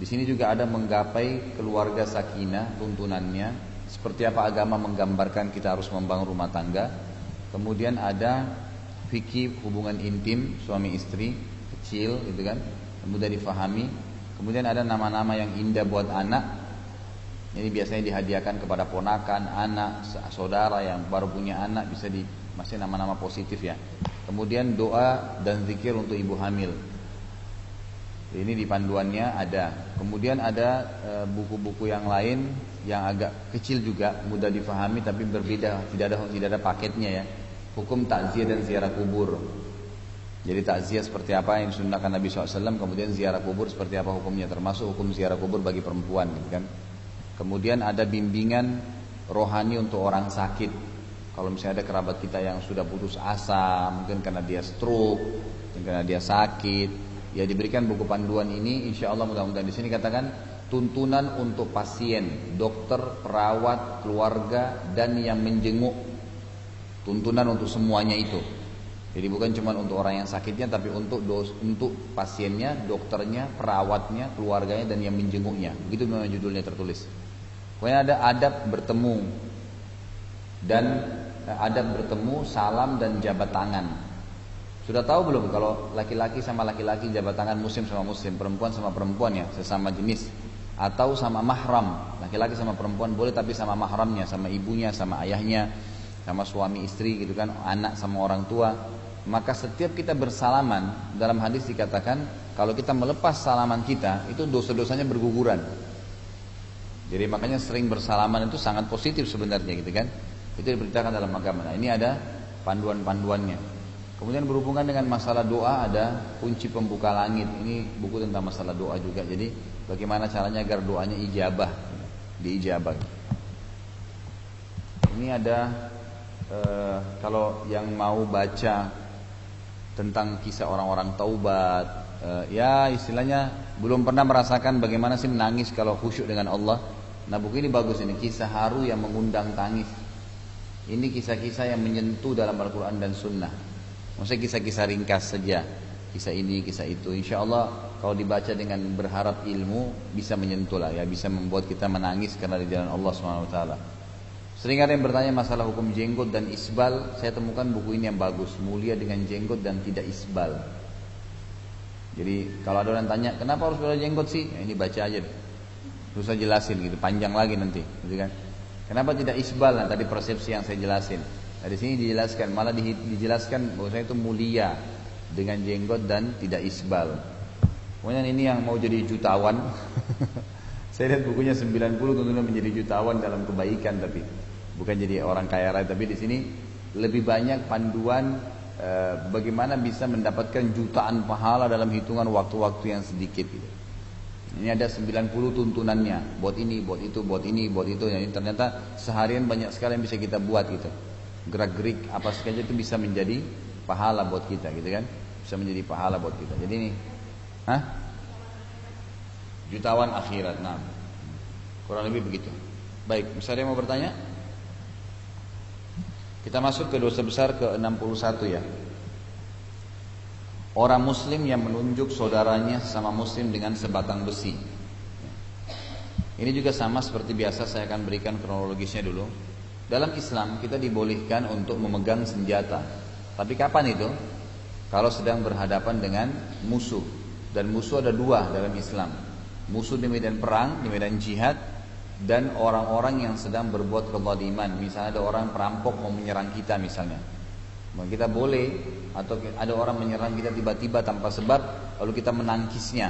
Di sini juga ada menggapai keluarga sakinah tuntunannya seperti apa agama menggambarkan kita harus membangun rumah tangga. Kemudian ada fikih hubungan intim suami istri kecil gitu kan, mudah difahami. Kemudian ada nama-nama yang indah buat anak. Ini biasanya dihadiahkan kepada ponakan, anak, saudara yang baru punya anak bisa di masih nama-nama positif ya. Kemudian doa dan zikir untuk ibu hamil. Ini di panduannya ada. Kemudian ada eh, buku-buku e, yang lain yang agak kecil juga, mudah difahami tapi berbeda, tidak ada tidak ada paketnya ya. Hukum takziah dan ziarah kubur. Jadi takziah seperti apa yang disunahkan Nabi SAW, kemudian ziarah kubur seperti apa hukumnya, termasuk hukum ziarah kubur bagi perempuan, kan. Kemudian ada bimbingan rohani untuk orang sakit. Kalau misalnya ada kerabat kita yang sudah putus asa, mungkin karena dia stroke, mungkin karena dia sakit, ya diberikan buku panduan ini insya Allah mudah-mudahan di sini katakan tuntunan untuk pasien, dokter, perawat, keluarga dan yang menjenguk tuntunan untuk semuanya itu Jadi bukan cuma untuk orang yang sakitnya, tapi untuk dos, untuk pasiennya, dokternya, perawatnya, keluarganya, dan yang menjenguknya. Begitu memang judulnya tertulis. Pokoknya ada adab bertemu dan adab bertemu, salam dan jabat tangan. Sudah tahu belum kalau laki-laki sama laki-laki jabat tangan muslim sama muslim, perempuan sama perempuan ya, sesama jenis atau sama mahram. Laki-laki sama perempuan boleh tapi sama mahramnya, sama ibunya, sama ayahnya, sama suami istri gitu kan, anak sama orang tua maka setiap kita bersalaman dalam hadis dikatakan kalau kita melepas salaman kita itu dosa-dosanya berguguran. Jadi makanya sering bersalaman itu sangat positif sebenarnya gitu kan. Itu diberitakan dalam agama. Nah, ini ada panduan-panduannya. Kemudian berhubungan dengan masalah doa ada kunci pembuka langit. Ini buku tentang masalah doa juga. Jadi bagaimana caranya agar doanya ijabah, diijabah. Ini ada eh, kalau yang mau baca tentang kisah orang-orang taubat uh, ya istilahnya belum pernah merasakan bagaimana sih menangis kalau khusyuk dengan Allah nah buku ini bagus ini kisah haru yang mengundang tangis ini kisah-kisah yang menyentuh dalam Al-Quran dan Sunnah maksudnya kisah-kisah ringkas saja kisah ini kisah itu insya Allah kalau dibaca dengan berharap ilmu bisa menyentuh lah ya bisa membuat kita menangis karena di jalan Allah swt Sering ada yang bertanya masalah hukum jenggot dan isbal. Saya temukan buku ini yang bagus, mulia dengan jenggot dan tidak isbal. Jadi kalau ada orang tanya, kenapa harus berada jenggot sih? Ya, ini baca aja deh. Terus saya jelasin gitu, panjang lagi nanti, gitu kan? Kenapa tidak isbal? Nah, tadi persepsi yang saya jelasin. Nah, di sini dijelaskan, malah di, dijelaskan bahwa saya itu mulia dengan jenggot dan tidak isbal. Pokoknya ini yang mau jadi jutawan. saya lihat bukunya 90 tentunya menjadi jutawan dalam kebaikan tapi bukan jadi orang kaya raya tapi di sini lebih banyak panduan e, bagaimana bisa mendapatkan jutaan pahala dalam hitungan waktu-waktu yang sedikit gitu. Ini ada 90 tuntunannya, buat ini, buat itu, buat ini, buat itu. Jadi ternyata seharian banyak sekali yang bisa kita buat gitu. Gerak-gerik apa saja itu bisa menjadi pahala buat kita gitu kan. Bisa menjadi pahala buat kita. Jadi ini, hah? Jutawan akhirat. Nah, kurang lebih begitu. Baik, misalnya mau bertanya? Kita masuk ke dosa besar ke 61 ya. Orang muslim yang menunjuk saudaranya sama muslim dengan sebatang besi. Ini juga sama seperti biasa saya akan berikan kronologisnya dulu. Dalam Islam kita dibolehkan untuk memegang senjata. Tapi kapan itu? Kalau sedang berhadapan dengan musuh. Dan musuh ada dua dalam Islam. Musuh di medan perang, di medan jihad, dan orang-orang yang sedang berbuat kezaliman. Misalnya ada orang perampok mau menyerang kita misalnya. Maka kita boleh atau ada orang menyerang kita tiba-tiba tanpa sebab lalu kita menangkisnya.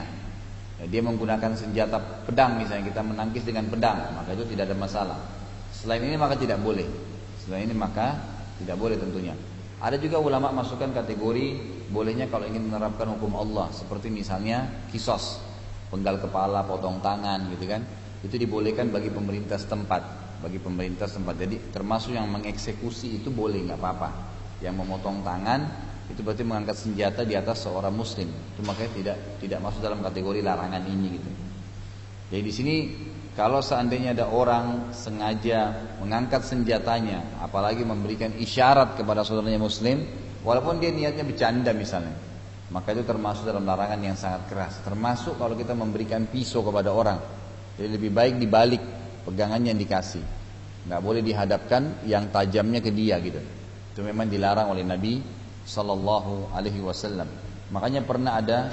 Ya, dia menggunakan senjata pedang misalnya kita menangkis dengan pedang, maka itu tidak ada masalah. Selain ini maka tidak boleh. Selain ini maka tidak boleh tentunya. Ada juga ulama masukkan kategori bolehnya kalau ingin menerapkan hukum Allah seperti misalnya kisos, penggal kepala, potong tangan gitu kan itu dibolehkan bagi pemerintah setempat bagi pemerintah setempat jadi termasuk yang mengeksekusi itu boleh nggak apa-apa yang memotong tangan itu berarti mengangkat senjata di atas seorang muslim itu makanya tidak tidak masuk dalam kategori larangan ini gitu jadi di sini kalau seandainya ada orang sengaja mengangkat senjatanya apalagi memberikan isyarat kepada saudaranya muslim walaupun dia niatnya bercanda misalnya maka itu termasuk dalam larangan yang sangat keras termasuk kalau kita memberikan pisau kepada orang jadi lebih baik dibalik pegangannya yang dikasih. Nggak boleh dihadapkan yang tajamnya ke dia gitu. Itu memang dilarang oleh Nabi Sallallahu Alaihi Wasallam. Makanya pernah ada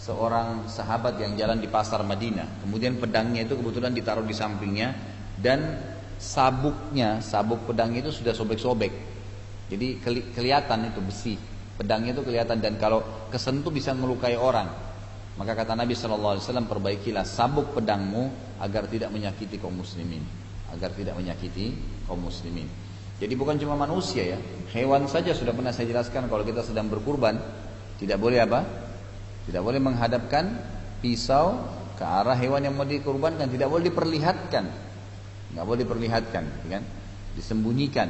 seorang sahabat yang jalan di pasar Madinah. Kemudian pedangnya itu kebetulan ditaruh di sampingnya dan sabuknya, sabuk pedang itu sudah sobek-sobek. Jadi kelihatan itu besi. Pedangnya itu kelihatan dan kalau kesentuh bisa melukai orang. Maka kata Nabi Shallallahu Alaihi Wasallam perbaikilah sabuk pedangmu agar tidak menyakiti kaum muslimin, agar tidak menyakiti kaum muslimin. Jadi bukan cuma manusia ya, hewan saja sudah pernah saya jelaskan kalau kita sedang berkurban tidak boleh apa? Tidak boleh menghadapkan pisau ke arah hewan yang mau dikurbankan, tidak boleh diperlihatkan, nggak boleh diperlihatkan, ya kan? Disembunyikan.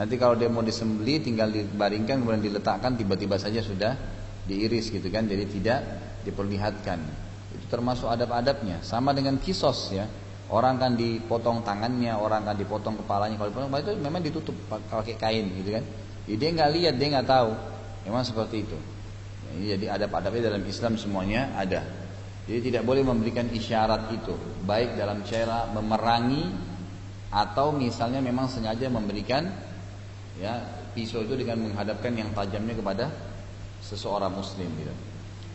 Nanti kalau dia mau disembeli tinggal dibaringkan kemudian diletakkan tiba-tiba saja sudah diiris gitu kan, jadi tidak diperlihatkan. Itu termasuk adab-adabnya. Sama dengan kisos ya. Orang kan dipotong tangannya, orang kan dipotong kepalanya. Kalau dipotong itu memang ditutup pakai kain gitu kan. Jadi dia nggak lihat, dia nggak tahu. Memang seperti itu. Jadi adab-adabnya dalam Islam semuanya ada. Jadi tidak boleh memberikan isyarat itu, baik dalam cara memerangi atau misalnya memang sengaja memberikan ya pisau itu dengan menghadapkan yang tajamnya kepada seseorang muslim gitu.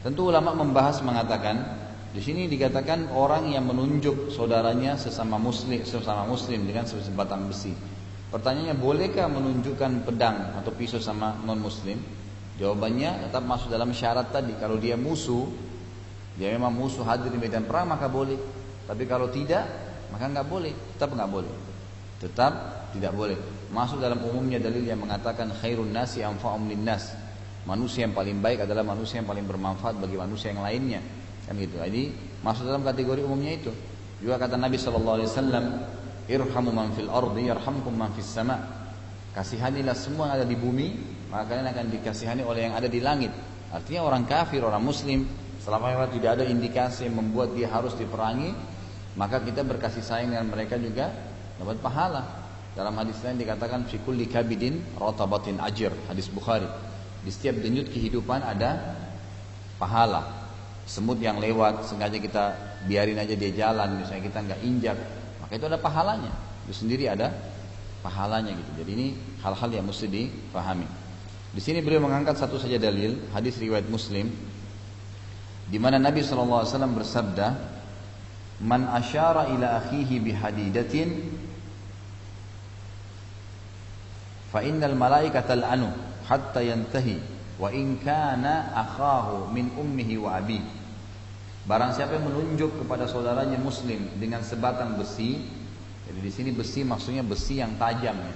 Tentu ulama membahas mengatakan di sini dikatakan orang yang menunjuk saudaranya sesama muslim sesama muslim dengan sebatang besi. Pertanyaannya bolehkah menunjukkan pedang atau pisau sama non muslim? Jawabannya tetap masuk dalam syarat tadi. Kalau dia musuh, dia memang musuh hadir di medan perang maka boleh. Tapi kalau tidak, maka nggak boleh. Tetap nggak boleh. Tetap tidak boleh. Masuk dalam umumnya dalil yang mengatakan khairun nasi anfa'um linnas. Manusia yang paling baik adalah manusia yang paling bermanfaat bagi manusia yang lainnya. Kan gitu. Jadi masuk dalam kategori umumnya itu. Juga kata Nabi sallallahu alaihi wasallam, "Irhamu man fil ardi yarhamkum man fis sama." Kasihanilah semua yang ada di bumi, maka kalian akan dikasihani oleh yang ada di langit. Artinya orang kafir, orang muslim, selama tidak ada indikasi yang membuat dia harus diperangi, maka kita berkasih sayang dengan mereka juga dapat pahala. Dalam hadis lain dikatakan fikul kabidin rotabatin ajir, hadis Bukhari. Di setiap denyut kehidupan ada pahala. Semut yang lewat sengaja kita biarin aja dia jalan, misalnya kita nggak injak, maka itu ada pahalanya. Itu sendiri ada pahalanya gitu. Jadi ini hal-hal yang mesti dipahami. Di sini beliau mengangkat satu saja dalil hadis riwayat Muslim di mana Nabi SAW bersabda, "Man asyara ila akhihi bihadidatin fa innal malaikata anu hatta yantahi wa in kana akhahu min ummihi wa abi." Barang siapa yang menunjuk kepada saudaranya muslim dengan sebatang besi, jadi di sini besi maksudnya besi yang tajam ya.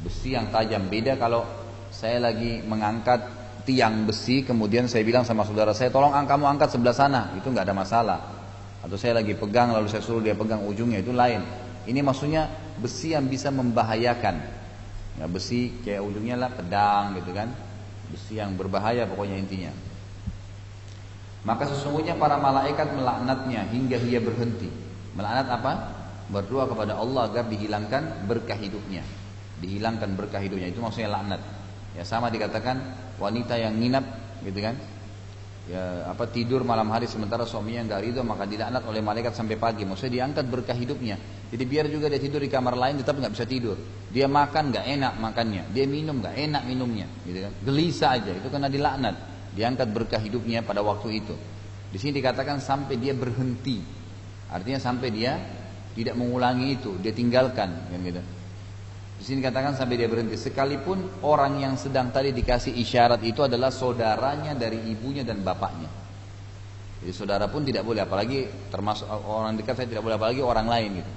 Besi yang tajam. Beda kalau saya lagi mengangkat tiang besi kemudian saya bilang sama saudara saya tolong kamu angkat sebelah sana itu nggak ada masalah atau saya lagi pegang lalu saya suruh dia pegang ujungnya itu lain ini maksudnya besi yang bisa membahayakan ya besi kayak ujungnya lah pedang gitu kan besi yang berbahaya pokoknya intinya maka sesungguhnya para malaikat melaknatnya hingga ia berhenti melaknat apa berdoa kepada Allah agar dihilangkan berkah hidupnya. Dihilangkan berkah hidupnya itu maksudnya laknat. Ya sama dikatakan wanita yang nginap gitu kan. Ya apa tidur malam hari sementara suaminya nggak ridho maka dilaknat oleh malaikat sampai pagi. Maksudnya diangkat berkah hidupnya. Jadi biar juga dia tidur di kamar lain tetap nggak bisa tidur. Dia makan nggak enak makannya. Dia minum nggak enak minumnya. Gitu kan. Gelisah aja itu karena dilaknat. Diangkat berkah hidupnya pada waktu itu. Di sini dikatakan sampai dia berhenti. Artinya sampai dia tidak mengulangi itu, dia tinggalkan kan gitu. Di sini katakan sampai dia berhenti. Sekalipun orang yang sedang tadi dikasih isyarat itu adalah saudaranya dari ibunya dan bapaknya. Jadi saudara pun tidak boleh, apalagi termasuk orang dekat saya tidak boleh, apalagi orang lain gitu.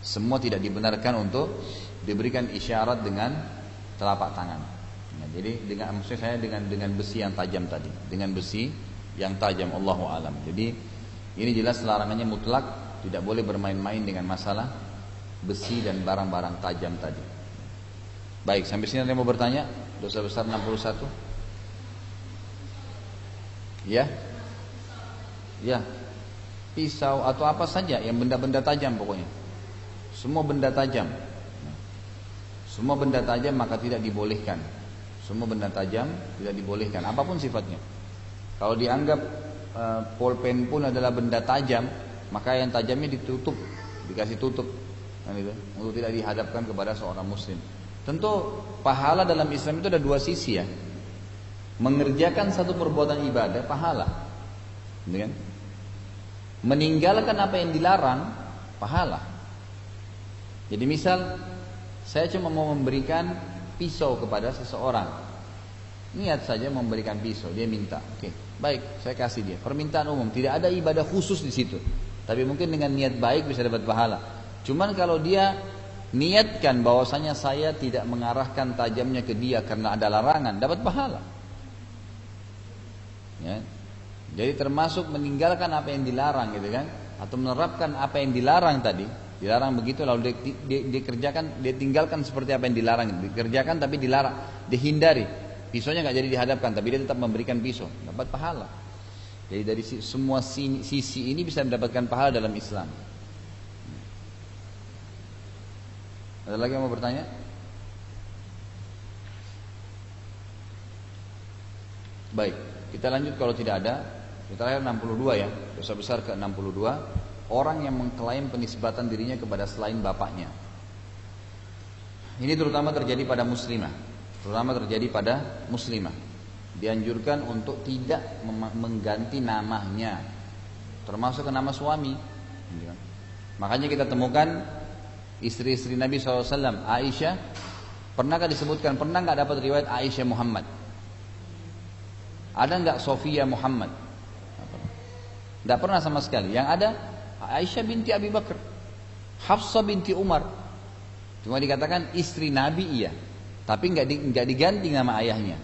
Semua tidak dibenarkan untuk diberikan isyarat dengan telapak tangan. Nah, jadi dengan maksud saya dengan dengan besi yang tajam tadi, dengan besi yang tajam Allahu alam. Jadi ini jelas larangannya mutlak tidak boleh bermain-main dengan masalah besi dan barang-barang tajam tadi. Baik, sampai sini ada yang mau bertanya? Dosa besar 61? Ya? Ya. Pisau atau apa saja yang benda-benda tajam pokoknya. Semua benda tajam. Semua benda tajam maka tidak dibolehkan. Semua benda tajam tidak dibolehkan apa pun sifatnya. Kalau dianggap uh, pulpen pun adalah benda tajam, maka yang tajamnya ditutup, dikasih tutup, kan itu, untuk tidak dihadapkan kepada seorang muslim. Tentu pahala dalam Islam itu ada dua sisi ya. Mengerjakan satu perbuatan ibadah pahala, gitu kan? Meninggalkan apa yang dilarang pahala. Jadi misal saya cuma mau memberikan pisau kepada seseorang. Niat saja memberikan pisau, dia minta. Oke, baik, saya kasih dia. Permintaan umum, tidak ada ibadah khusus di situ. Tapi mungkin dengan niat baik bisa dapat pahala. Cuman kalau dia niatkan bahwasanya saya tidak mengarahkan tajamnya ke dia karena ada larangan, dapat pahala. Ya. Jadi termasuk meninggalkan apa yang dilarang gitu kan, atau menerapkan apa yang dilarang tadi, dilarang begitu lalu dia, dia, dikerjakan, dia tinggalkan seperti apa yang dilarang, dikerjakan tapi dilarang, dihindari. Pisaunya nggak jadi dihadapkan, tapi dia tetap memberikan pisau, dapat pahala. Jadi dari semua sisi ini bisa mendapatkan pahala dalam Islam. Ada lagi yang mau bertanya? Baik, kita lanjut kalau tidak ada. Kita terakhir 62 ya, dosa besar ke 62. Orang yang mengklaim penisbatan dirinya kepada selain bapaknya. Ini terutama terjadi pada muslimah, terutama terjadi pada muslimah. Dianjurkan untuk tidak mengganti namanya, termasuk ke nama suami. Makanya kita temukan istri-istri Nabi SAW, Aisyah, pernahkah disebutkan, pernah nggak dapat riwayat Aisyah Muhammad? Ada nggak Sofia Muhammad? Tidak pernah sama sekali. Yang ada Aisyah binti Abi Bakar, Hafsah binti Umar. Cuma dikatakan istri Nabi iya, tapi nggak di, diganti nama ayahnya.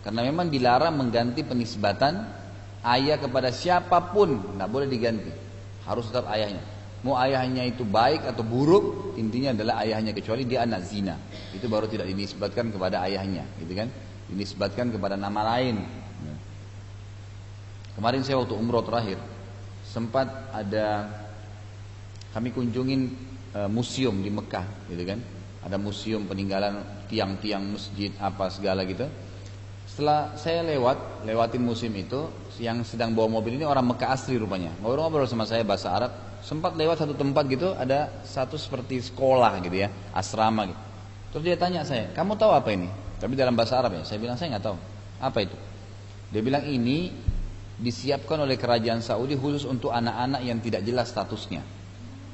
Karena memang dilarang mengganti penisbatan ayah kepada siapa pun, nggak boleh diganti. Harus tetap ayahnya. Mau ayahnya itu baik atau buruk, intinya adalah ayahnya kecuali dia anak zina. Itu baru tidak dinisbatkan kepada ayahnya, gitu kan? Dinisbatkan kepada nama lain. Kemarin saya waktu umroh terakhir sempat ada kami kunjungin e, museum di Mekah, gitu kan? Ada museum peninggalan tiang-tiang masjid apa segala gitu. Setelah saya lewat, lewatin museum itu, yang sedang bawa mobil ini orang Mekah asli rupanya. Ngobrol-ngobrol sama saya bahasa Arab, sempat lewat satu tempat gitu, ada satu seperti sekolah gitu ya, asrama gitu. Terus dia tanya saya, kamu tahu apa ini? Tapi dalam bahasa Arab ya, saya bilang saya nggak tahu. Apa itu? Dia bilang ini disiapkan oleh kerajaan Saudi khusus untuk anak-anak yang tidak jelas statusnya.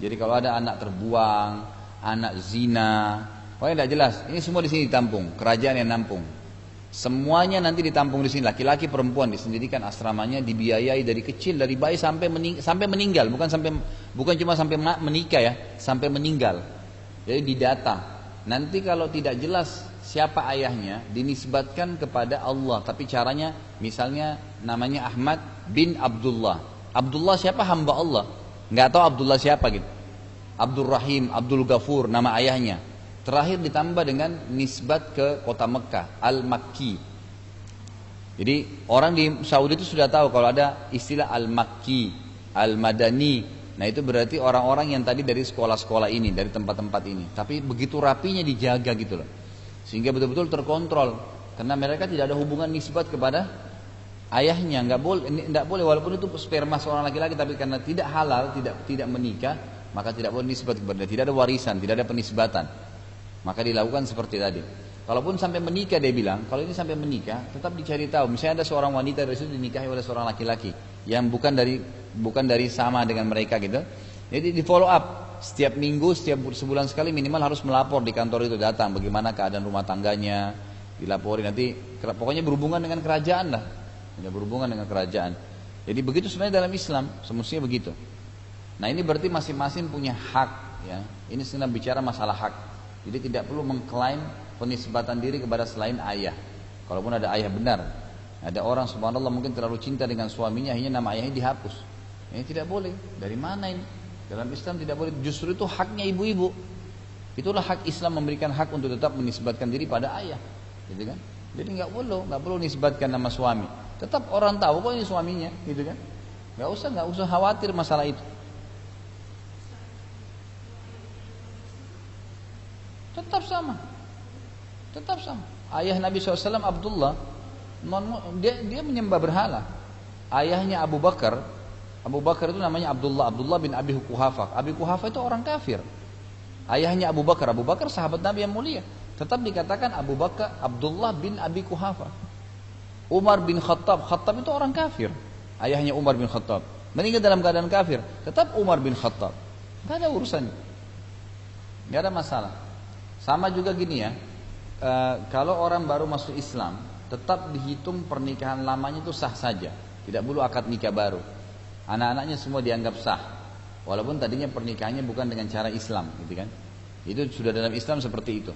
Jadi kalau ada anak terbuang, anak zina, pokoknya tidak jelas. Ini semua di sini ditampung, kerajaan yang nampung. Semuanya nanti ditampung di sini, laki-laki, perempuan disendirikan asramanya, dibiayai dari kecil, dari bayi sampai mening sampai meninggal, bukan sampai bukan cuma sampai menikah ya, sampai meninggal. Jadi didata. Nanti kalau tidak jelas siapa ayahnya dinisbatkan kepada Allah. Tapi caranya misalnya namanya Ahmad bin Abdullah. Abdullah siapa? Hamba Allah. Nggak tahu Abdullah siapa gitu. Abdul Rahim Abdul Ghafur nama ayahnya. Terakhir ditambah dengan nisbat ke kota Mekah Al-Makki. Jadi orang di Saudi itu sudah tahu kalau ada istilah Al-Makki Al-Madani. Nah itu berarti orang-orang yang tadi dari sekolah-sekolah ini, dari tempat-tempat ini. Tapi begitu rapinya dijaga gitu loh. Sehingga betul-betul terkontrol. Karena mereka tidak ada hubungan nisbat kepada ayahnya. Nggak boleh, nggak boleh walaupun itu sperma seorang laki-laki, tapi karena tidak halal, tidak tidak menikah, maka tidak boleh nisbat kepada. Tidak ada warisan, tidak ada penisbatan. Maka dilakukan seperti tadi. Kalaupun sampai menikah dia bilang, kalau ini sampai menikah, tetap dicari tahu. Misalnya ada seorang wanita dari situ dinikahi oleh seorang laki-laki yang bukan dari bukan dari sama dengan mereka gitu. Jadi di follow up setiap minggu, setiap sebulan sekali minimal harus melapor di kantor itu datang bagaimana keadaan rumah tangganya, dilapori nanti pokoknya berhubungan dengan kerajaan lah, ya, berhubungan dengan kerajaan. Jadi begitu sebenarnya dalam Islam, semestinya begitu. Nah ini berarti masing-masing punya hak ya. Ini sedang bicara masalah hak. Jadi tidak perlu mengklaim penisbatan diri kepada selain ayah. Kalaupun ada ayah benar, ada orang subhanallah mungkin terlalu cinta dengan suaminya, akhirnya nama ayahnya dihapus. Ini tidak boleh. Dari mana ini? Dalam Islam tidak boleh, justru itu haknya ibu-ibu. Itulah hak Islam memberikan hak untuk tetap menisbatkan diri pada ayah, gitu kan? Jadi nggak perlu, nggak perlu nisbatkan nama suami. Tetap orang tahu kok ini suaminya, gitu kan? Nggak usah, nggak usah khawatir masalah itu. Tetap sama, tetap sama. Ayah Nabi SAW Abdullah, dia, dia menyembah berhala. Ayahnya Abu Bakar Abu Bakar itu namanya Abdullah, Abdullah bin Abi Kuhafa. Abi Kuhafa itu orang kafir. Ayahnya Abu Bakar, Abu Bakar sahabat Nabi yang mulia. Tetap dikatakan Abu Bakar Abdullah bin Abi Kuhafa. Umar bin Khattab, Khattab itu orang kafir. Ayahnya Umar bin Khattab. Meninggal dalam keadaan kafir. Tetap Umar bin Khattab. Tidak ada urusannya. Tidak ada masalah. Sama juga gini ya. E, kalau orang baru masuk Islam, tetap dihitung pernikahan lamanya itu sah saja. Tidak perlu akad nikah baru. Anak-anaknya semua dianggap sah. Walaupun tadinya pernikahannya bukan dengan cara Islam, gitu kan? Itu sudah dalam Islam seperti itu.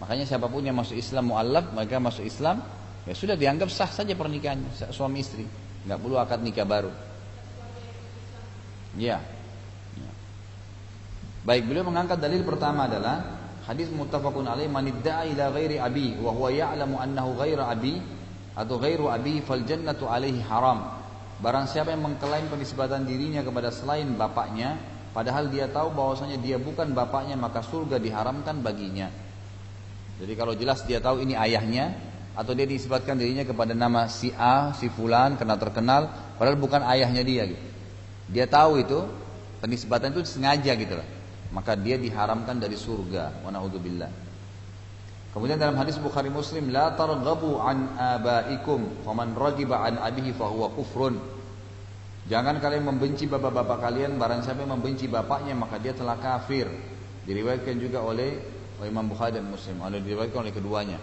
Makanya siapa pun yang masuk Islam mu'allaf, maka masuk Islam, ya sudah dianggap sah saja pernikahannya suami istri. Nggak perlu akad nikah baru. Ya. Baik, beliau mengangkat dalil pertama adalah hadis muttafaqun alaih man ila ghairi abi wa huwa ya'lamu annahu ghaira abi atau ghairu abi fal jannatu alaihi haram Barang siapa yang mengklaim penisbatan dirinya kepada selain bapaknya, padahal dia tahu bahwasanya dia bukan bapaknya, maka surga diharamkan baginya. Jadi kalau jelas dia tahu ini ayahnya, atau dia disebutkan dirinya kepada nama si A, si fulan karena terkenal padahal bukan ayahnya dia gitu. Dia tahu itu penisbatan itu sengaja gitu lah. Maka dia diharamkan dari surga. Wa naudzubillah. Kemudian dalam hadis Bukhari Muslim, la targhabu an abaikum, faman ragiba an abihi fahuwa kufrun. Jangan kalian membenci bapak-bapak kalian, barang siapa yang membenci bapaknya maka dia telah kafir. Diriwayatkan juga oleh Imam Bukhari dan Muslim, ada diriwayatkan oleh keduanya.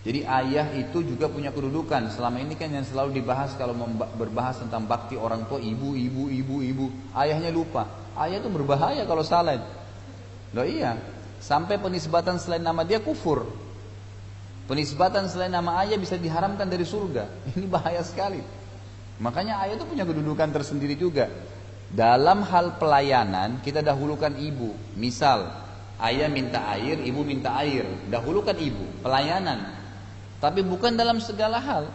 Jadi ayah itu juga punya kedudukan. Selama ini kan yang selalu dibahas kalau berbahas tentang bakti orang tua, ibu, ibu, ibu, ibu. Ayahnya lupa. Ayah itu berbahaya kalau salah. Loh iya, sampai penisbatan selain nama dia kufur. Penisbatan selain nama ayah bisa diharamkan dari surga. Ini bahaya sekali. Makanya ayah itu punya kedudukan tersendiri juga. Dalam hal pelayanan kita dahulukan ibu. Misal ayah minta air, ibu minta air. Dahulukan ibu. Pelayanan. Tapi bukan dalam segala hal.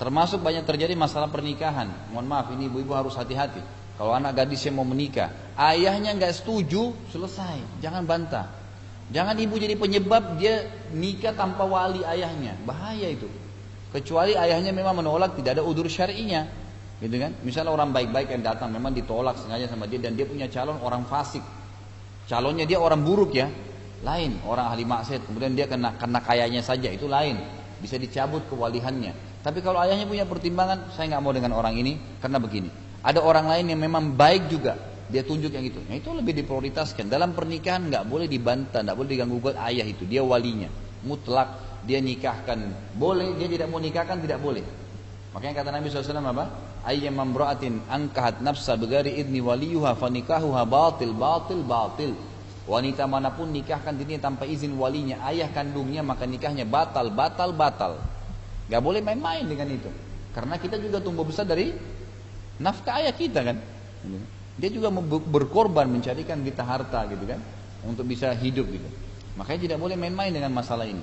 Termasuk banyak terjadi masalah pernikahan. Mohon maaf ini ibu-ibu harus hati-hati. Kalau anak gadis yang mau menikah, ayahnya nggak setuju, selesai. Jangan bantah. Jangan ibu jadi penyebab dia nikah tanpa wali ayahnya. Bahaya itu. Kecuali ayahnya memang menolak tidak ada udur syar'inya. Gitu kan? Misalnya orang baik-baik yang datang memang ditolak sengaja sama dia dan dia punya calon orang fasik. Calonnya dia orang buruk ya. Lain, orang ahli maksiat. Kemudian dia kena kena kayanya saja itu lain bisa dicabut kewalihannya. Tapi kalau ayahnya punya pertimbangan, saya nggak mau dengan orang ini karena begini. Ada orang lain yang memang baik juga, dia tunjuk yang itu. Nah, itu lebih diprioritaskan. Dalam pernikahan nggak boleh dibantah, nggak boleh diganggu gugat ayah itu. Dia walinya, mutlak dia nikahkan. Boleh, dia tidak mau nikahkan tidak boleh. Makanya kata Nabi SAW apa? Ayyam mamra'atin angkahat nafsa begari idni waliyuha fanikahuha batil, batil, batil. Wanita mana pun nikahkan dirinya tanpa izin walinya, ayah kandungnya, maka nikahnya batal, batal, batal. Gak boleh main-main dengan itu. Karena kita juga tumbuh besar dari nafkah ayah kita kan. Dia juga berkorban mencarikan kita harta gitu kan. Untuk bisa hidup gitu. Makanya tidak boleh main-main dengan masalah ini.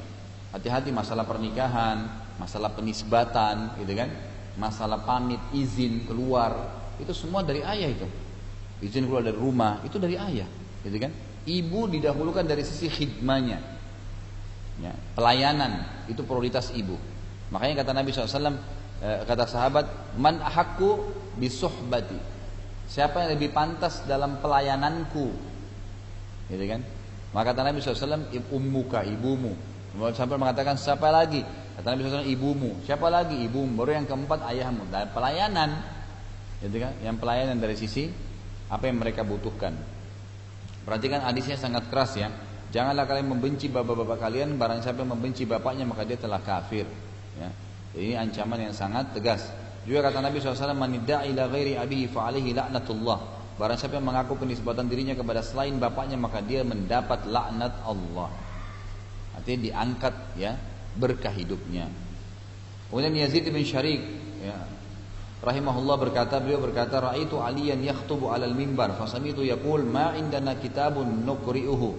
Hati-hati masalah pernikahan, masalah penisbatan gitu kan. Masalah pamit, izin keluar. Itu semua dari ayah itu. Izin keluar dari rumah, itu dari ayah. Gitu kan ibu didahulukan dari sisi khidmahnya. Ya, pelayanan itu prioritas ibu. Makanya kata Nabi SAW, eh, kata sahabat, man ahakku bisuhbati. Siapa yang lebih pantas dalam pelayananku? Gitu kan? Maka kata Nabi SAW, ummuka, ibumu. Sampai mengatakan siapa lagi? Kata Nabi SAW, ibumu. Siapa lagi? Ibumu. Baru yang keempat ayahmu. Dan pelayanan, gitu kan? Yang pelayanan dari sisi apa yang mereka butuhkan. Perhatikan hadisnya sangat keras ya. Janganlah kalian membenci bapak-bapak kalian, barang siapa yang membenci bapaknya maka dia telah kafir. Ya. Ini ancaman yang sangat tegas. Juga kata Nabi SAW, Manidda ila ghairi abihi fa'alihi la'natullah. Barang siapa yang mengaku penisbatan dirinya kepada selain bapaknya maka dia mendapat laknat Allah. Artinya diangkat ya berkah hidupnya. Kemudian Yazid bin Syarik ya, rahimahullah berkata beliau berkata raaitu aliyan yakhutubu alal mimbar fasamitu yaqul ma indana kitabun nuqri'uhu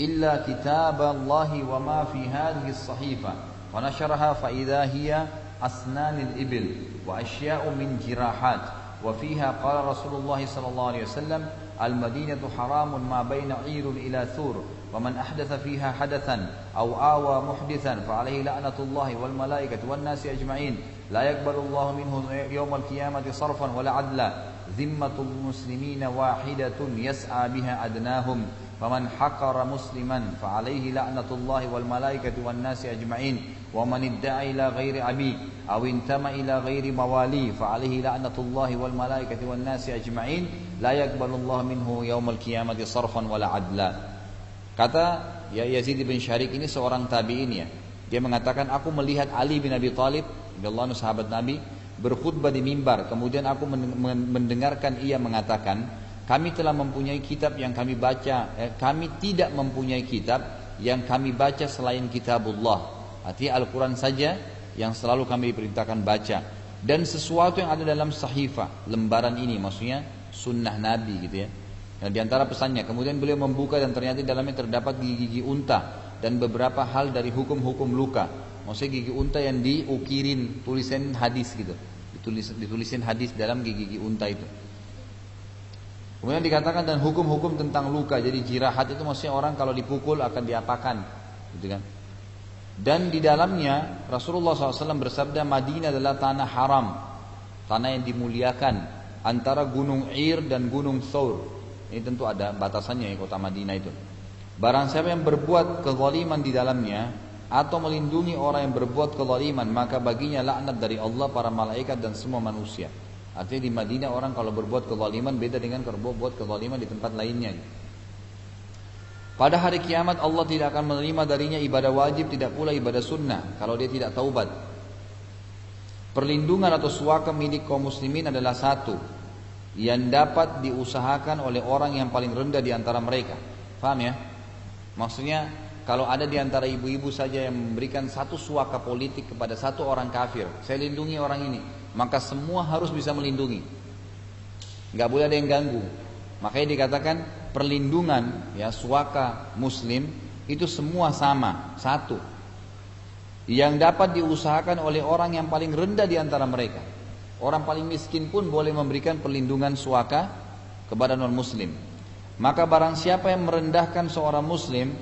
illa kitab Allah wa ma fi hadhihi as-sahifa fa nasharaha fa idha hiya asnan al-ibil wa asya'u min jirahat wa fiha qala Rasulullah sallallahu alaihi wasallam al-madinatu haramun ma baina 'irun ila thur ومن أحدث فيها حدثا أو آوى محدثا فعليه لعنة الله والملائكة والناس أجمعين. لا يقبل الله منه يوم القيامة صرفا ولا عدلا. ذمة المسلمين واحدة يسعى بها أدناهم. Faman hakara musliman fa alaihi la'natullahi wal malaikati wan nasi ajma'in wa man idda'a ila ghairi abi aw intama ila ghairi mawali fa alaihi la'natullahi wal malaikati wan nasi ajma'in la yaqbalullahu minhu yaumal. Kata ya Yazid bin Syarik ini seorang tabi'in ya. Dia mengatakan aku melihat Ali bin Abi Thalib radhiyallahu sahabat Nabi berkhutbah di mimbar kemudian aku mendengarkan ia mengatakan kami telah mempunyai kitab yang kami baca, eh, kami tidak mempunyai kitab yang kami baca selain kitabullah. Artinya Al-Quran saja yang selalu kami diperintahkan baca. Dan sesuatu yang ada dalam sahifah, lembaran ini maksudnya sunnah Nabi gitu ya. Nah, di antara pesannya, kemudian beliau membuka dan ternyata dalamnya terdapat gigi-gigi unta dan beberapa hal dari hukum-hukum luka. Maksudnya gigi unta yang diukirin tulisan hadis gitu. Ditulis, ditulisin hadis dalam gigi-gigi unta itu. Kemudian dikatakan dan hukum-hukum tentang luka. Jadi jirahat itu maksudnya orang kalau dipukul akan diapakan. Gitu kan. Dan di dalamnya Rasulullah SAW bersabda Madinah adalah tanah haram, tanah yang dimuliakan antara gunung Ir dan gunung Thawr. Ini tentu ada batasannya ya kota Madinah itu. Barang siapa yang berbuat kezaliman di dalamnya atau melindungi orang yang berbuat kezaliman, maka baginya laknat dari Allah, para malaikat dan semua manusia. Artinya di Madinah orang kalau berbuat kezaliman beda dengan kalau berbuat kezaliman di tempat lainnya. Pada hari kiamat Allah tidak akan menerima darinya ibadah wajib, tidak pula ibadah sunnah kalau dia tidak taubat. Perlindungan atau suaka milik kaum muslimin adalah satu yang dapat diusahakan oleh orang yang paling rendah di antara mereka. Paham ya? Maksudnya kalau ada di antara ibu-ibu saja yang memberikan satu suaka politik kepada satu orang kafir, saya lindungi orang ini, maka semua harus bisa melindungi. Gak boleh ada yang ganggu. Makanya dikatakan perlindungan ya suaka muslim itu semua sama, satu. Yang dapat diusahakan oleh orang yang paling rendah di antara mereka. Orang paling miskin pun boleh memberikan perlindungan suaka kepada non muslim. Maka barang siapa yang merendahkan seorang muslim,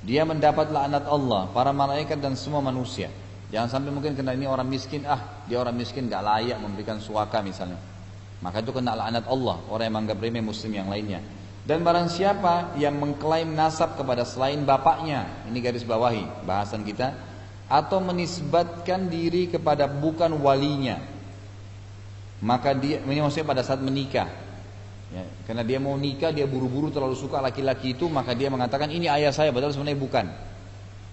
dia mendapat laknat Allah, para malaikat dan semua manusia. Jangan sampai mungkin kena ini orang miskin, ah dia orang miskin gak layak memberikan suaka misalnya. Maka itu kena laknat Allah, orang yang menganggap remeh muslim yang lainnya. Dan barang siapa yang mengklaim nasab kepada selain bapaknya, ini garis bawahi bahasan kita, atau menisbatkan diri kepada bukan walinya, maka dia ini maksudnya pada saat menikah, ya, karena dia mau nikah dia buru-buru terlalu suka laki-laki itu, maka dia mengatakan ini ayah saya, padahal sebenarnya bukan,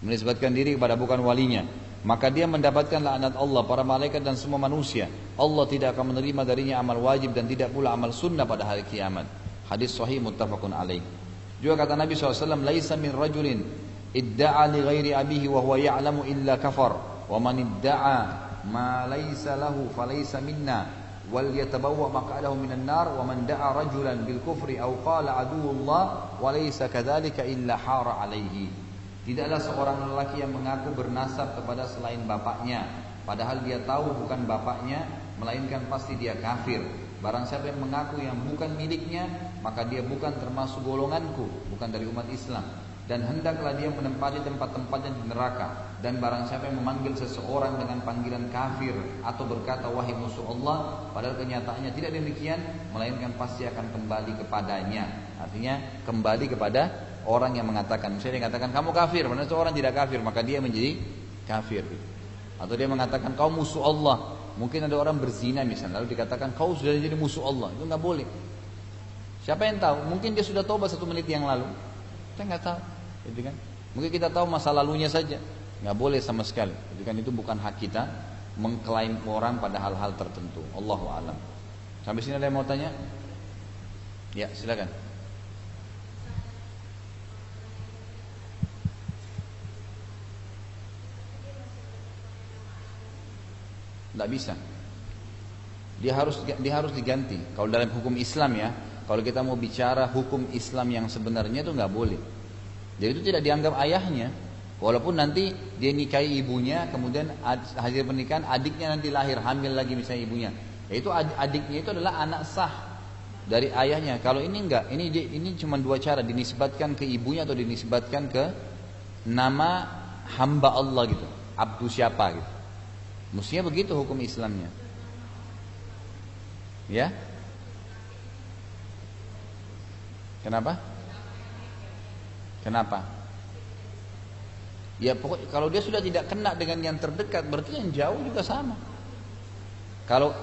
menisbatkan diri kepada bukan walinya, maka dia mendapatkan laknat Allah, para malaikat dan semua manusia. Allah tidak akan menerima darinya amal wajib dan tidak pula amal sunnah pada hari kiamat. Hadis sahih muttafaqun alaih. Juga kata Nabi SAW, Laisa min rajulin idda'a li ghairi abihi wa huwa ya'lamu illa kafar. Wa man idda'a ma laysa lahu falaysa minna. Wal yatabawwa maq'adahu minan nar wa man da'a rajulan bil kufri aw qala aduwullah wa laysa kadzalika illa hara alaihi. Tidaklah seorang lelaki yang mengaku bernasab kepada selain bapaknya padahal dia tahu bukan bapaknya melainkan pasti dia kafir Barang siapa yang mengaku yang bukan miliknya, maka dia bukan termasuk golonganku, bukan dari umat Islam. Dan hendaklah dia menempati tempat-tempatnya di neraka. Dan barang siapa yang memanggil seseorang dengan panggilan kafir atau berkata wahai musuh Allah, padahal kenyataannya tidak demikian, melainkan pasti akan kembali kepadanya. Artinya kembali kepada orang yang mengatakan. Misalnya dia mengatakan kamu kafir, padahal seorang tidak kafir, maka dia menjadi kafir. Atau dia mengatakan kau musuh Allah, Mungkin ada orang berzina misalnya, lalu dikatakan kau sudah jadi musuh Allah, itu nggak boleh. Siapa yang tahu? Mungkin dia sudah tobat satu menit yang lalu. Kita nggak tahu, gitu kan? Mungkin kita tahu masa lalunya saja, nggak boleh sama sekali. Jadi kan itu bukan hak kita mengklaim orang pada hal-hal tertentu. Allahu alam. Sampai sini ada yang mau tanya? Ya, silakan. Tidak bisa. Dia harus dia harus diganti. Kalau dalam hukum Islam ya, kalau kita mau bicara hukum Islam yang sebenarnya itu nggak boleh. Jadi itu tidak dianggap ayahnya. Walaupun nanti dia nikahi ibunya, kemudian hasil pernikahan adiknya nanti lahir hamil lagi misalnya ibunya. Ya itu adiknya itu adalah anak sah dari ayahnya. Kalau ini enggak, ini ini cuma dua cara dinisbatkan ke ibunya atau dinisbatkan ke nama hamba Allah gitu, abdu siapa gitu. Mestinya begitu hukum Islamnya. Ya? Kenapa? Kenapa? Ya pokok kalau dia sudah tidak kena dengan yang terdekat berarti yang jauh juga sama. Kalau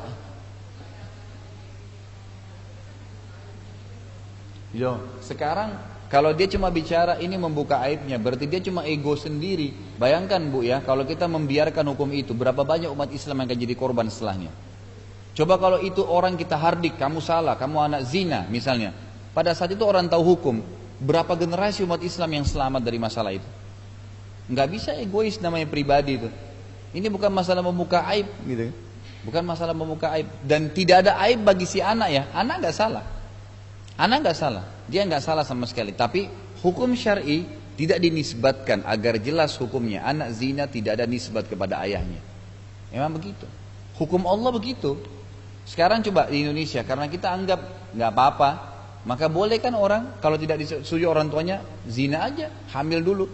Yo, sekarang kalau dia cuma bicara ini membuka aibnya, berarti dia cuma ego sendiri. Bayangkan bu ya, kalau kita membiarkan hukum itu, berapa banyak umat Islam yang akan jadi korban setelahnya. Coba kalau itu orang kita hardik, kamu salah, kamu anak zina misalnya. Pada saat itu orang tahu hukum, berapa generasi umat Islam yang selamat dari masalah itu? Nggak bisa egois namanya pribadi itu. Ini bukan masalah membuka aib gitu. Bukan masalah membuka aib. Dan tidak ada aib bagi si anak ya. Anak nggak salah. Anak nggak salah. Dia nggak salah sama sekali. Tapi hukum syari tidak dinisbatkan agar jelas hukumnya. Anak zina tidak ada nisbat kepada ayahnya. Memang begitu. Hukum Allah begitu. Sekarang coba di Indonesia karena kita anggap nggak apa-apa, maka boleh kan orang kalau tidak disetujui orang tuanya zina aja, hamil dulu.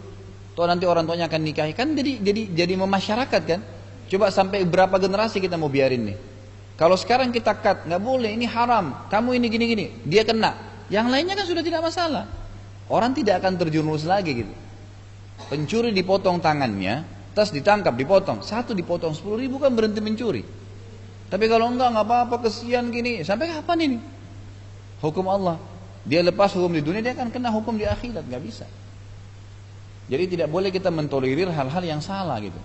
Toh nanti orang tuanya akan nikahi kan jadi jadi jadi memasyarakat kan. Coba sampai berapa generasi kita mau biarin nih. Kalau sekarang kita cut, nggak boleh, ini haram, kamu ini gini-gini, dia kena. Yang lainnya kan sudah tidak masalah. Orang tidak akan terjerumus lagi gitu. Pencuri dipotong tangannya, tas ditangkap, dipotong. Satu dipotong sepuluh ribu kan berhenti mencuri. Tapi kalau enggak, nggak apa-apa, kesian gini. Sampai kapan ini? Hukum Allah. Dia lepas hukum di dunia, dia akan kena hukum di akhirat. Nggak bisa. Jadi tidak boleh kita mentolerir hal-hal yang salah gitu.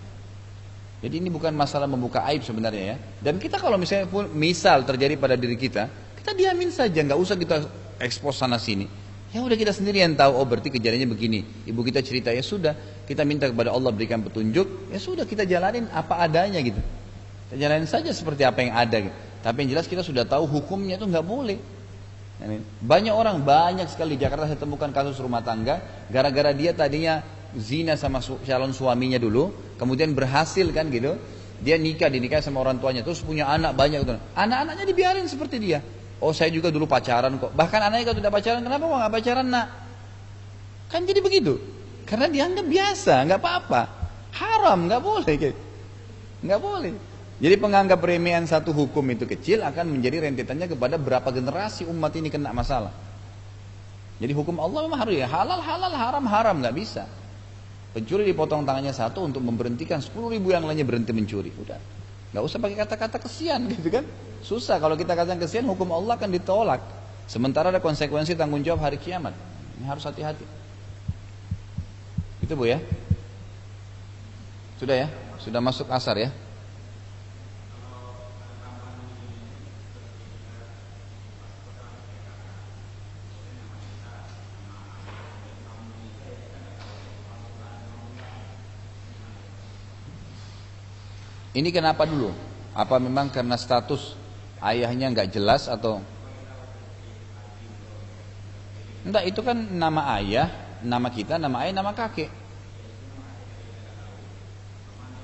Jadi ini bukan masalah membuka aib sebenarnya ya. Dan kita kalau misalnya misal terjadi pada diri kita, kita diamin saja, nggak usah kita ekspos sana sini. Ya udah kita sendiri yang tahu, oh berarti kejadiannya begini. Ibu kita cerita ya sudah, kita minta kepada Allah berikan petunjuk, ya sudah kita jalanin apa adanya gitu. Kita jalanin saja seperti apa yang ada. Gitu. Tapi yang jelas kita sudah tahu hukumnya itu nggak boleh. Banyak orang, banyak sekali di Jakarta saya temukan kasus rumah tangga, gara-gara dia tadinya zina sama calon suaminya dulu, kemudian berhasil kan gitu, dia nikah dinikah sama orang tuanya, terus punya anak banyak gitu. Anak-anaknya dibiarin seperti dia. Oh saya juga dulu pacaran kok. Bahkan anaknya kalau tidak pacaran, kenapa kok nggak pacaran nak? Kan jadi begitu. Karena dianggap biasa, nggak apa-apa. Haram, nggak boleh. Nggak boleh. Jadi penganggap remehan satu hukum itu kecil akan menjadi rentetannya kepada berapa generasi umat ini kena masalah. Jadi hukum Allah memang harus ya halal halal haram haram nggak bisa. Pencuri dipotong tangannya satu untuk memberhentikan 10 ribu yang lainnya berhenti mencuri. Udah. Gak usah pakai kata-kata kesian gitu kan. Susah kalau kita katakan kesian hukum Allah akan ditolak. Sementara ada konsekuensi tanggung jawab hari kiamat. Ini harus hati-hati. Itu Bu ya. Sudah ya? Sudah masuk asar ya? Ini kenapa dulu? Apa memang karena status ayahnya nggak jelas atau? Enggak, itu kan nama ayah, nama kita, nama ayah, nama kakek.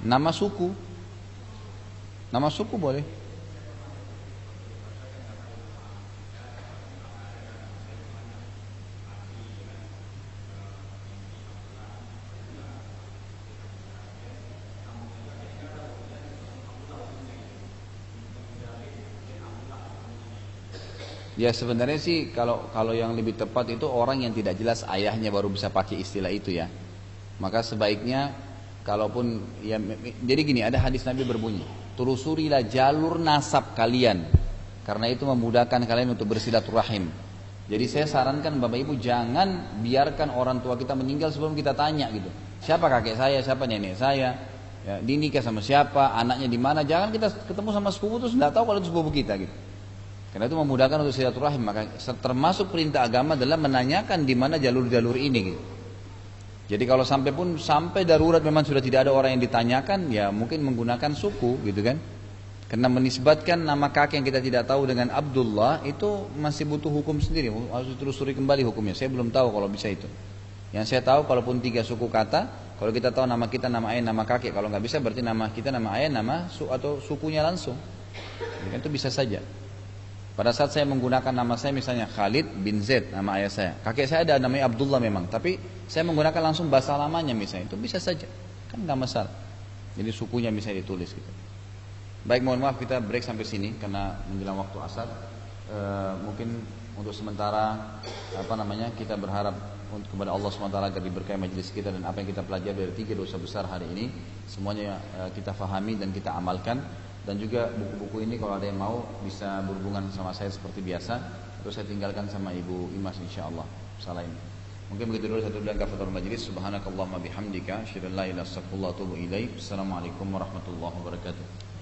Nama suku. Nama suku boleh. Ya sebenarnya sih kalau kalau yang lebih tepat itu orang yang tidak jelas ayahnya baru bisa pakai istilah itu ya. Maka sebaiknya kalaupun ya jadi gini ada hadis Nabi berbunyi, "Telusurilah jalur nasab kalian karena itu memudahkan kalian untuk bersilaturahim." Jadi saya sarankan Bapak Ibu jangan biarkan orang tua kita meninggal sebelum kita tanya gitu. Siapa kakek saya, siapa nenek saya, ya, dinikah sama siapa, anaknya di mana. Jangan kita ketemu sama sepupu terus nggak tahu kalau itu sepupu kita gitu. Karena itu memudahkan untuk silaturahim. Maka termasuk perintah agama adalah menanyakan di mana jalur-jalur ini. Gitu. Jadi kalau sampai pun sampai darurat memang sudah tidak ada orang yang ditanyakan, ya mungkin menggunakan suku, gitu kan? Karena menisbatkan nama kakek yang kita tidak tahu dengan Abdullah itu masih butuh hukum sendiri, harus ditelusuri kembali hukumnya. Saya belum tahu kalau bisa itu. Yang saya tahu kalaupun tiga suku kata, kalau kita tahu nama kita, nama ayah, nama kakek, kalau nggak bisa berarti nama kita, nama ayah, nama su atau sukunya langsung. Itu bisa saja. Pada saat saya menggunakan nama saya misalnya Khalid bin Zaid nama ayah saya. Kakek saya ada namanya Abdullah memang, tapi saya menggunakan langsung bahasa lamanya misalnya itu bisa saja. Kan nggak masalah. Jadi sukunya bisa ditulis gitu. Baik mohon maaf kita break sampai sini karena menjelang waktu asar. E, mungkin untuk sementara apa namanya kita berharap kepada Allah SWT agar diberkahi majelis kita dan apa yang kita pelajari dari tiga dosa besar hari ini semuanya e, kita fahami dan kita amalkan dan juga buku-buku ini kalau ada yang mau bisa berhubungan sama saya seperti biasa. Terus saya tinggalkan sama Ibu Imas insyaallah salah ini mungkin begitu dulu satu dan kafatul majlis. Subhanakallahumma bihamdika asyhadu an la ilaha assalamualaikum warahmatullahi wabarakatuh